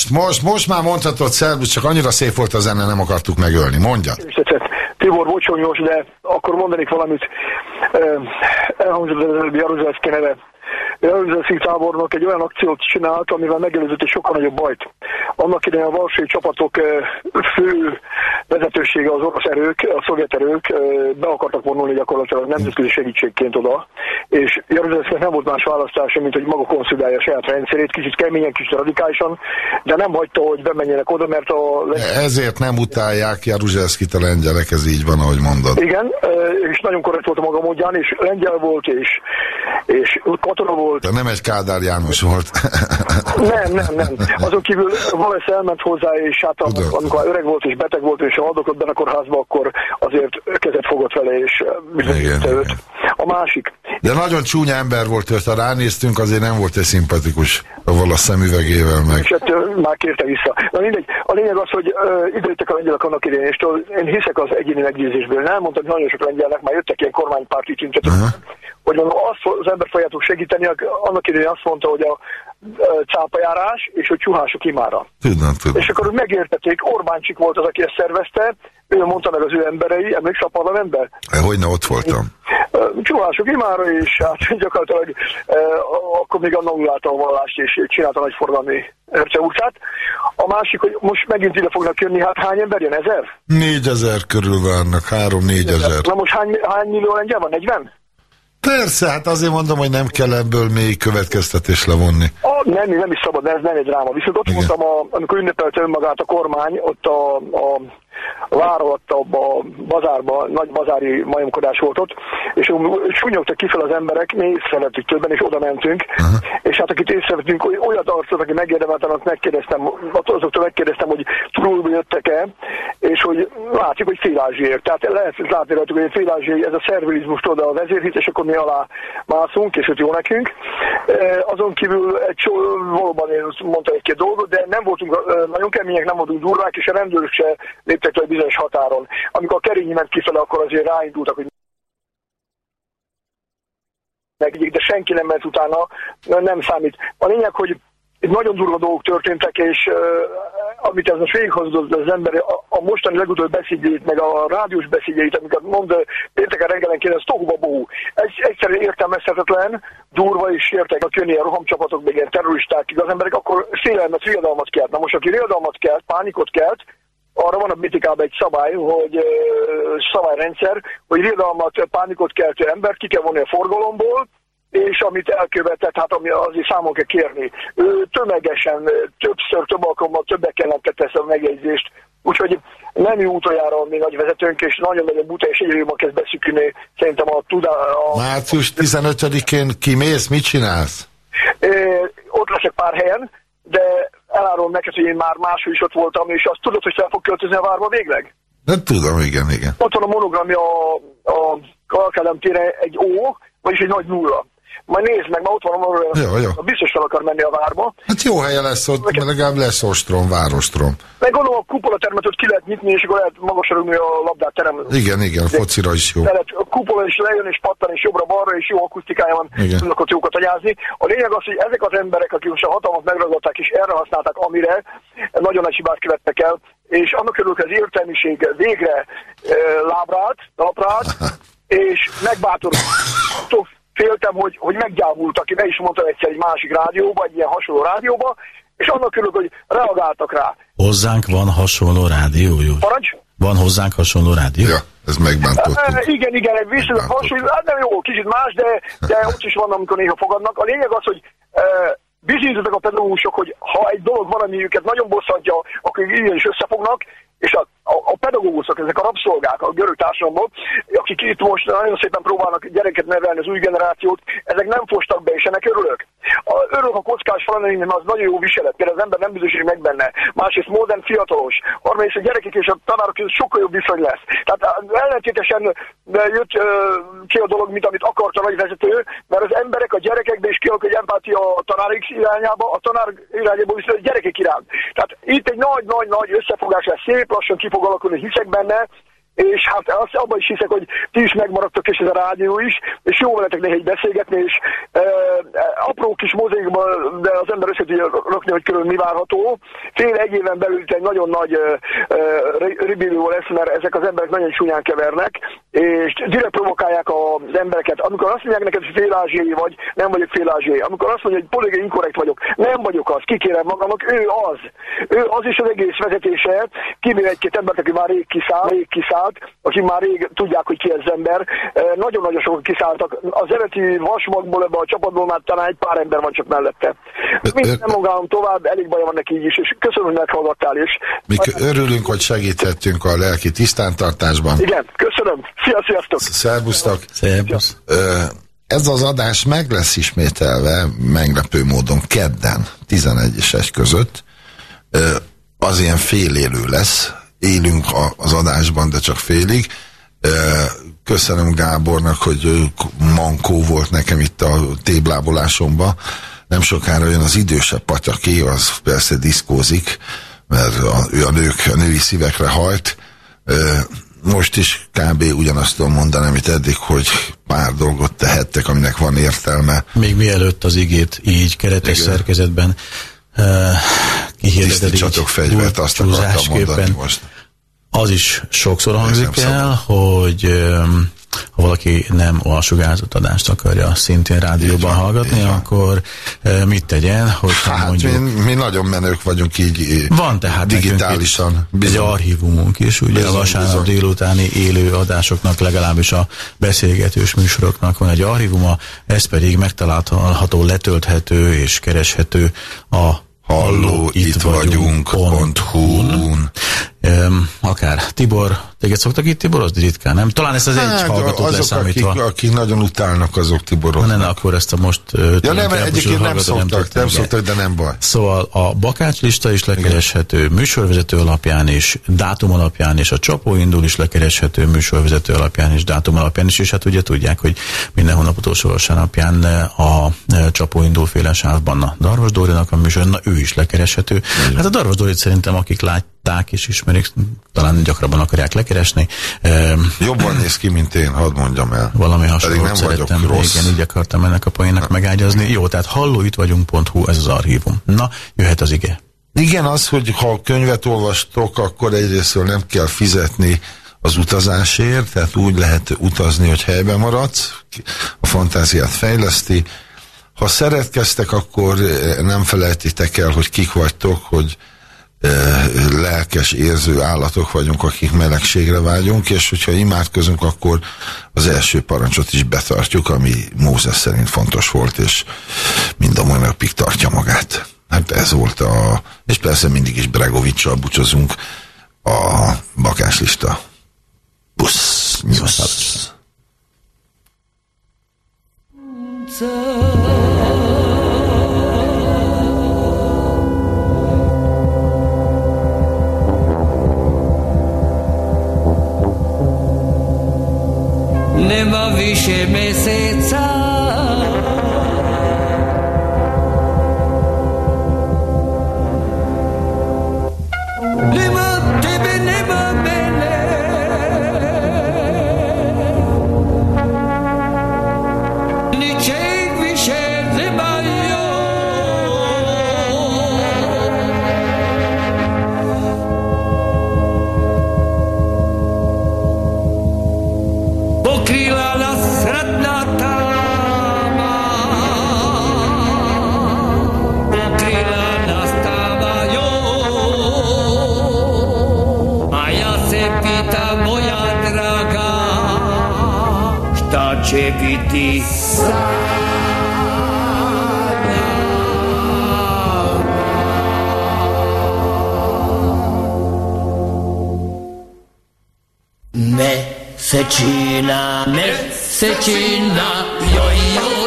Most, most, most már mondhatod, szervusz, csak annyira szép volt a zene, nem akartuk megölni. Mondjad. Tibor bocsonyos, de akkor mondanék valamit. Elhangzott az Jaruzelszki neve. Jaruzelszki tábornok egy olyan akciót csinált, amivel megelőzött egy sokkal nagyobb bajt. Annak idején a varsói csapatok fő vezetősége az orosz erők, a szovjet erők be akartak vonulni gyakorlatilag nemzetközi segítségként oda, és Jaruzelszkinek nem volt más választása, mint hogy maga konszolidálja saját rendszerét, kicsit keményen, kicsit radikálisan, de nem hagyta, hogy bemenjenek oda, mert a Ezért nem utálják Jaruzselszkit a lengyelek, ez így van, ahogy mondod. Igen, és nagyon korrekt volt a maga módján, és lengyel volt, és, és katona volt. De nem egy Kádár János volt. Nem, nem, nem. Azon kívül Valesz elment hozzá, és hát amikor, amikor öreg volt és beteg volt, és haldokott benne a kórházba, akkor azért kezet fogott vele, és bizonyította őt. A másik, De nagyon csúnya ember volt, őt, ha ránéztünk, azért nem volt egy szimpatikus, avval a szemüvegével meg. és ettől már kérte vissza. Na mindegy, a lényeg az, hogy uh, időjöttek a lengyelek annak idején, és tudod, én hiszek az egyéni meggyőzésből. Nem mondtam, hogy nagyon sok lengyelnek már jöttek ilyen kormánypárti tüntetők, hogy mondom, azt az emberfaját segíteni, aki annak idején azt mondta, hogy a cápajárás és hogy csuhások imára. Tudom, tudom. És akkor megértették, Orbáncsik volt az, aki ezt szervezte, ő mondta meg az ő emberei, emlékszel a parlamentben? Hogyne ott voltam. Csuhások imára, és hát gyakorlatilag akkor még annulálta a vallást, és csinálta nagy forgalmi Erce utcát. A másik, hogy most megint ide fognak jönni, hát hány ember jön? Ezer? Négyezer körül várnak, három-négyezer. Na most hány, hány millió lengyel van? 40? Persze, hát azért mondom, hogy nem kell ebből még következtetés levonni. A, nem, nem is szabad, ez nem egy dráma. Viszont ott voltam, a, amikor ünnepelte önmagát a kormány, ott a, a vár alatt abba a bazárba, nagy bazári majomkodás volt ott, és sunyogtak kifel az emberek, mi észrevettük többen, és oda mentünk, és hát akit észrevettünk, olyat arcot, aki megérdemelten, azt megkérdeztem, azoktól megkérdeztem, hogy túlból jöttek-e, és hogy látjuk, hogy félázsiek. Tehát lehet látni rajtuk, hogy félázsiek, ez a szervilizmus oda a vezérhit, és akkor mi alá mászunk, és ott jó nekünk. E, Azon kívül egy so, valóban én mondtam egy-két dolgot, de nem voltunk e, nagyon kemények, nem voltunk durvák, és a rendőrök se léptek le egy bizonyos határon. Amikor Kerényi ment kifele, akkor azért ráindultak, hogy megvigyék, de senki nem ment utána, nem számít. A lényeg, hogy itt nagyon durva dolgok történtek, és uh, amit ez most végighozott az ember, a, a mostani legutóbbi beszédjét, meg a rádiós beszédjeit, amiket mond pénteken reggelenként, ez tohuba bohú. Ez egyszerűen értelmezhetetlen, durva és értek, jönni a rohamcsapatok, meg ilyen terroristák, az emberek akkor félelmet, riadalmat kelt. Na most, aki riadalmat kelt, pánikot kelt, arra van a bitikában egy szabály, hogy szabályrendszer, hogy riadalmat, pánikot keltő embert ki kell vonni a forgalomból, és amit elkövetett, hát ami azért számon kell kérni. Ő tömegesen, többször, több alkalommal többekkel nem tette ezt a megjegyzést, úgyhogy nem jó utoljára a mi nagy vezetőnk, és nagyon nagyon buta, és egyre jobban kezd beszűkülni szerintem a tudá... A, Március 15-én kimész, mit csinálsz? Ö, ott leszek pár helyen, de elárulom neked, hogy én már máshol is ott voltam, és azt tudod, hogy fel fog költözni a várba végleg? De tudom, igen, igen. Ott van a monogramja a, a Kalkálem tére egy ó, vagyis egy nagy nulla. Majd nézd meg, ma ott van Jó, jó. biztos fel akar menni a várba. Hát jó helye lesz ott, mert legalább lesz ostrom, várostrom. Meg gondolom a kupolatermet ott ki lehet nyitni, és akkor lehet magasra rúgni a labdát terem. Igen, igen, focira is jó. Tehát a kupola is lejön, és pattan, és jobbra-balra, és jó akusztikája van, Igen. tudnak ott jókat agyázni. A lényeg az, hogy ezek az emberek, akik most a hatalmat megragadták, és erre használták, amire nagyon nagy hibát követtek el, és annak örülök, hogy az értelmiség végre e, lábrát, talprát, és megbátorítottak, féltem, hogy, hogy meggyávultak, ki, be is mondtam egyszer egy másik rádióba, egy ilyen hasonló rádióba, és annak örülök, hogy reagáltak rá. Hozzánk van hasonló rádió, jó? Parancs? Van hozzánk hasonló rádió? Ja, ez megbántott. E, igen, igen, egy viszonylag hasonló, hát nem jó, kicsit más, de, de ott is van, amikor néha fogadnak. A lényeg az, hogy e, bizonyítottak a pedagógusok, hogy ha egy dolog van, ami őket nagyon bosszantja, akkor ilyen is összefognak, és a, a, a pedagógusok, ezek a rabszolgák a görög társadalomból, akik itt most nagyon szépen próbálnak gyereket nevelni, az új generációt, ezek nem fostak be, és ennek örülök. A, örülök a kockás feleményem, az nagyon jó viselet, például az ember nem bizonyos, meg benne. Másrészt modern, fiatalos. Harmadrészt a gyerekek és a tanárok között sokkal jobb viszony lesz. Tehát ellentétesen jött ö, ki a dolog, mint amit akart a nagy vezető, mert az emberek a gyerekekbe is kialak egy empátia a tanárok irányába, a tanár irányába viszont a gyerekek iránt. Tehát itt egy nagy-nagy-nagy összefogás lesz, szép lassan ki alakulni, hiszek benne, és hát azt abban is hiszek, hogy ti is megmaradtok, és ez a rádió is, és jó veletek nehéz beszélgetni, és e, apró kis mozaikban, de az ember össze tudja rakni, hogy körül mi várható. Fél egy éven belül egy nagyon nagy e, e, ribiló lesz, mert ezek az emberek nagyon csúnyán kevernek, és direkt provokálják az embereket. Amikor azt mondják neked, hogy félázsiai vagy, nem vagyok félázsiai. Amikor azt mondja, hogy politikai inkorrekt vagyok, nem vagyok az, kikérem magamnak, ő az. Ő az is az egész vezetése, kimér egy-két embert, aki már rég kiszáll, rég kiszállt, akik már rég tudják, hogy ki ez az ember. Nagyon-nagyon sokan kiszálltak. Az eredeti vasmagból ebbe a csapatból már talán egy pár ember van csak mellette. Mind nem magálom tovább, elég baj van neki így is, és köszönöm, hogy meghallgattál is. Mi örülünk, hogy segíthettünk a lelki tisztántartásban. Igen, köszönöm. Szia, sziasztok! Szervusztok! Szervusz! Ez az adás meg lesz ismételve, meglepő módon kedden, 11 és 1 között. Az ilyen félélő lesz. Élünk az adásban, de csak félig. Köszönöm Gábornak, hogy mankó volt nekem itt a téblábolásomba. Nem sokára jön az idősebb patyaki, az persze diszkózik, mert a, ő a nők, a női szívekre hajt. Most is kb. ugyanazt tudom mondani, amit eddig, hogy pár dolgot tehettek, aminek van értelme. Még mielőtt az igét így keretes Igen. szerkezetben kihirdeted Tisztítsatok fegyvert, azt akartam mondani most. az is sokszor hangzik el, hogy ha valaki nem a sugárzott adást akarja szintén rádióban hallgatni, akkor uh, mit tegyen, hogy Hát mondjuk... mi, mi nagyon menők vagyunk így Van tehát digitálisan. egy archívumunk is, ugye Bizony, a vasárnap bizony. délutáni élő adásoknak, legalábbis a beszélgetős műsoroknak van egy archívuma, ez pedig megtalálható, letölthető és kereshető a Halló, itt vagyunk.hu-n. Öm, akár Tibor, téged szoktak itt Tiborozni ritkán, nem? Talán ezt az egy Hát, hallgatót azok, akik, leszámítva. akik nagyon utálnak, azok Tiborok. Ne, ne, akkor ezt a most Ja nem, egyébként nem szoktak, nem be. szoktak, de nem baj. Szóval a bakácslista is lekereshető műsorvezető alapján is, dátum alapján is, a csapóindul is lekereshető műsorvezető alapján is, dátum alapján is, és hát ugye tudják, hogy minden hónap utolsó vasárnapján a e, csapóindul féle sávban a Darvas Dórinak a műsor, na ő is lekereshető. Hát a Darvas Dórit szerintem akik látták és ismerik, talán gyakrabban akarják lekeresni. E, Jobban néz ki, mint én, hadd mondjam el. valami hasonlót nem szerettem rossz. régen, így akartam ennek a poénnak megágyazni. Jó, tehát hallóitvegyünk.hu, ez az archívum. Na, jöhet az ige. Igen, az, hogy ha könyvet olvastok, akkor egyrésztől nem kell fizetni az utazásért, tehát úgy lehet utazni, hogy helyben maradsz, a fantáziát fejleszti. Ha szeretkeztek, akkor eh, nem felejtitek el, hogy kik vagytok, hogy lelkes, érző állatok vagyunk, akik melegségre vágyunk, és hogyha imádkozunk, akkor az első parancsot is betartjuk, ami Mózes szerint fontos volt, és mind a mai napig tartja magát. Hát ez volt a... És persze mindig is Bregovicsal búcsozunk a bakáslista. Pusz, nyusz. Nema nemavi she mesetsa Deity. Me secina, me se secina, yo yo.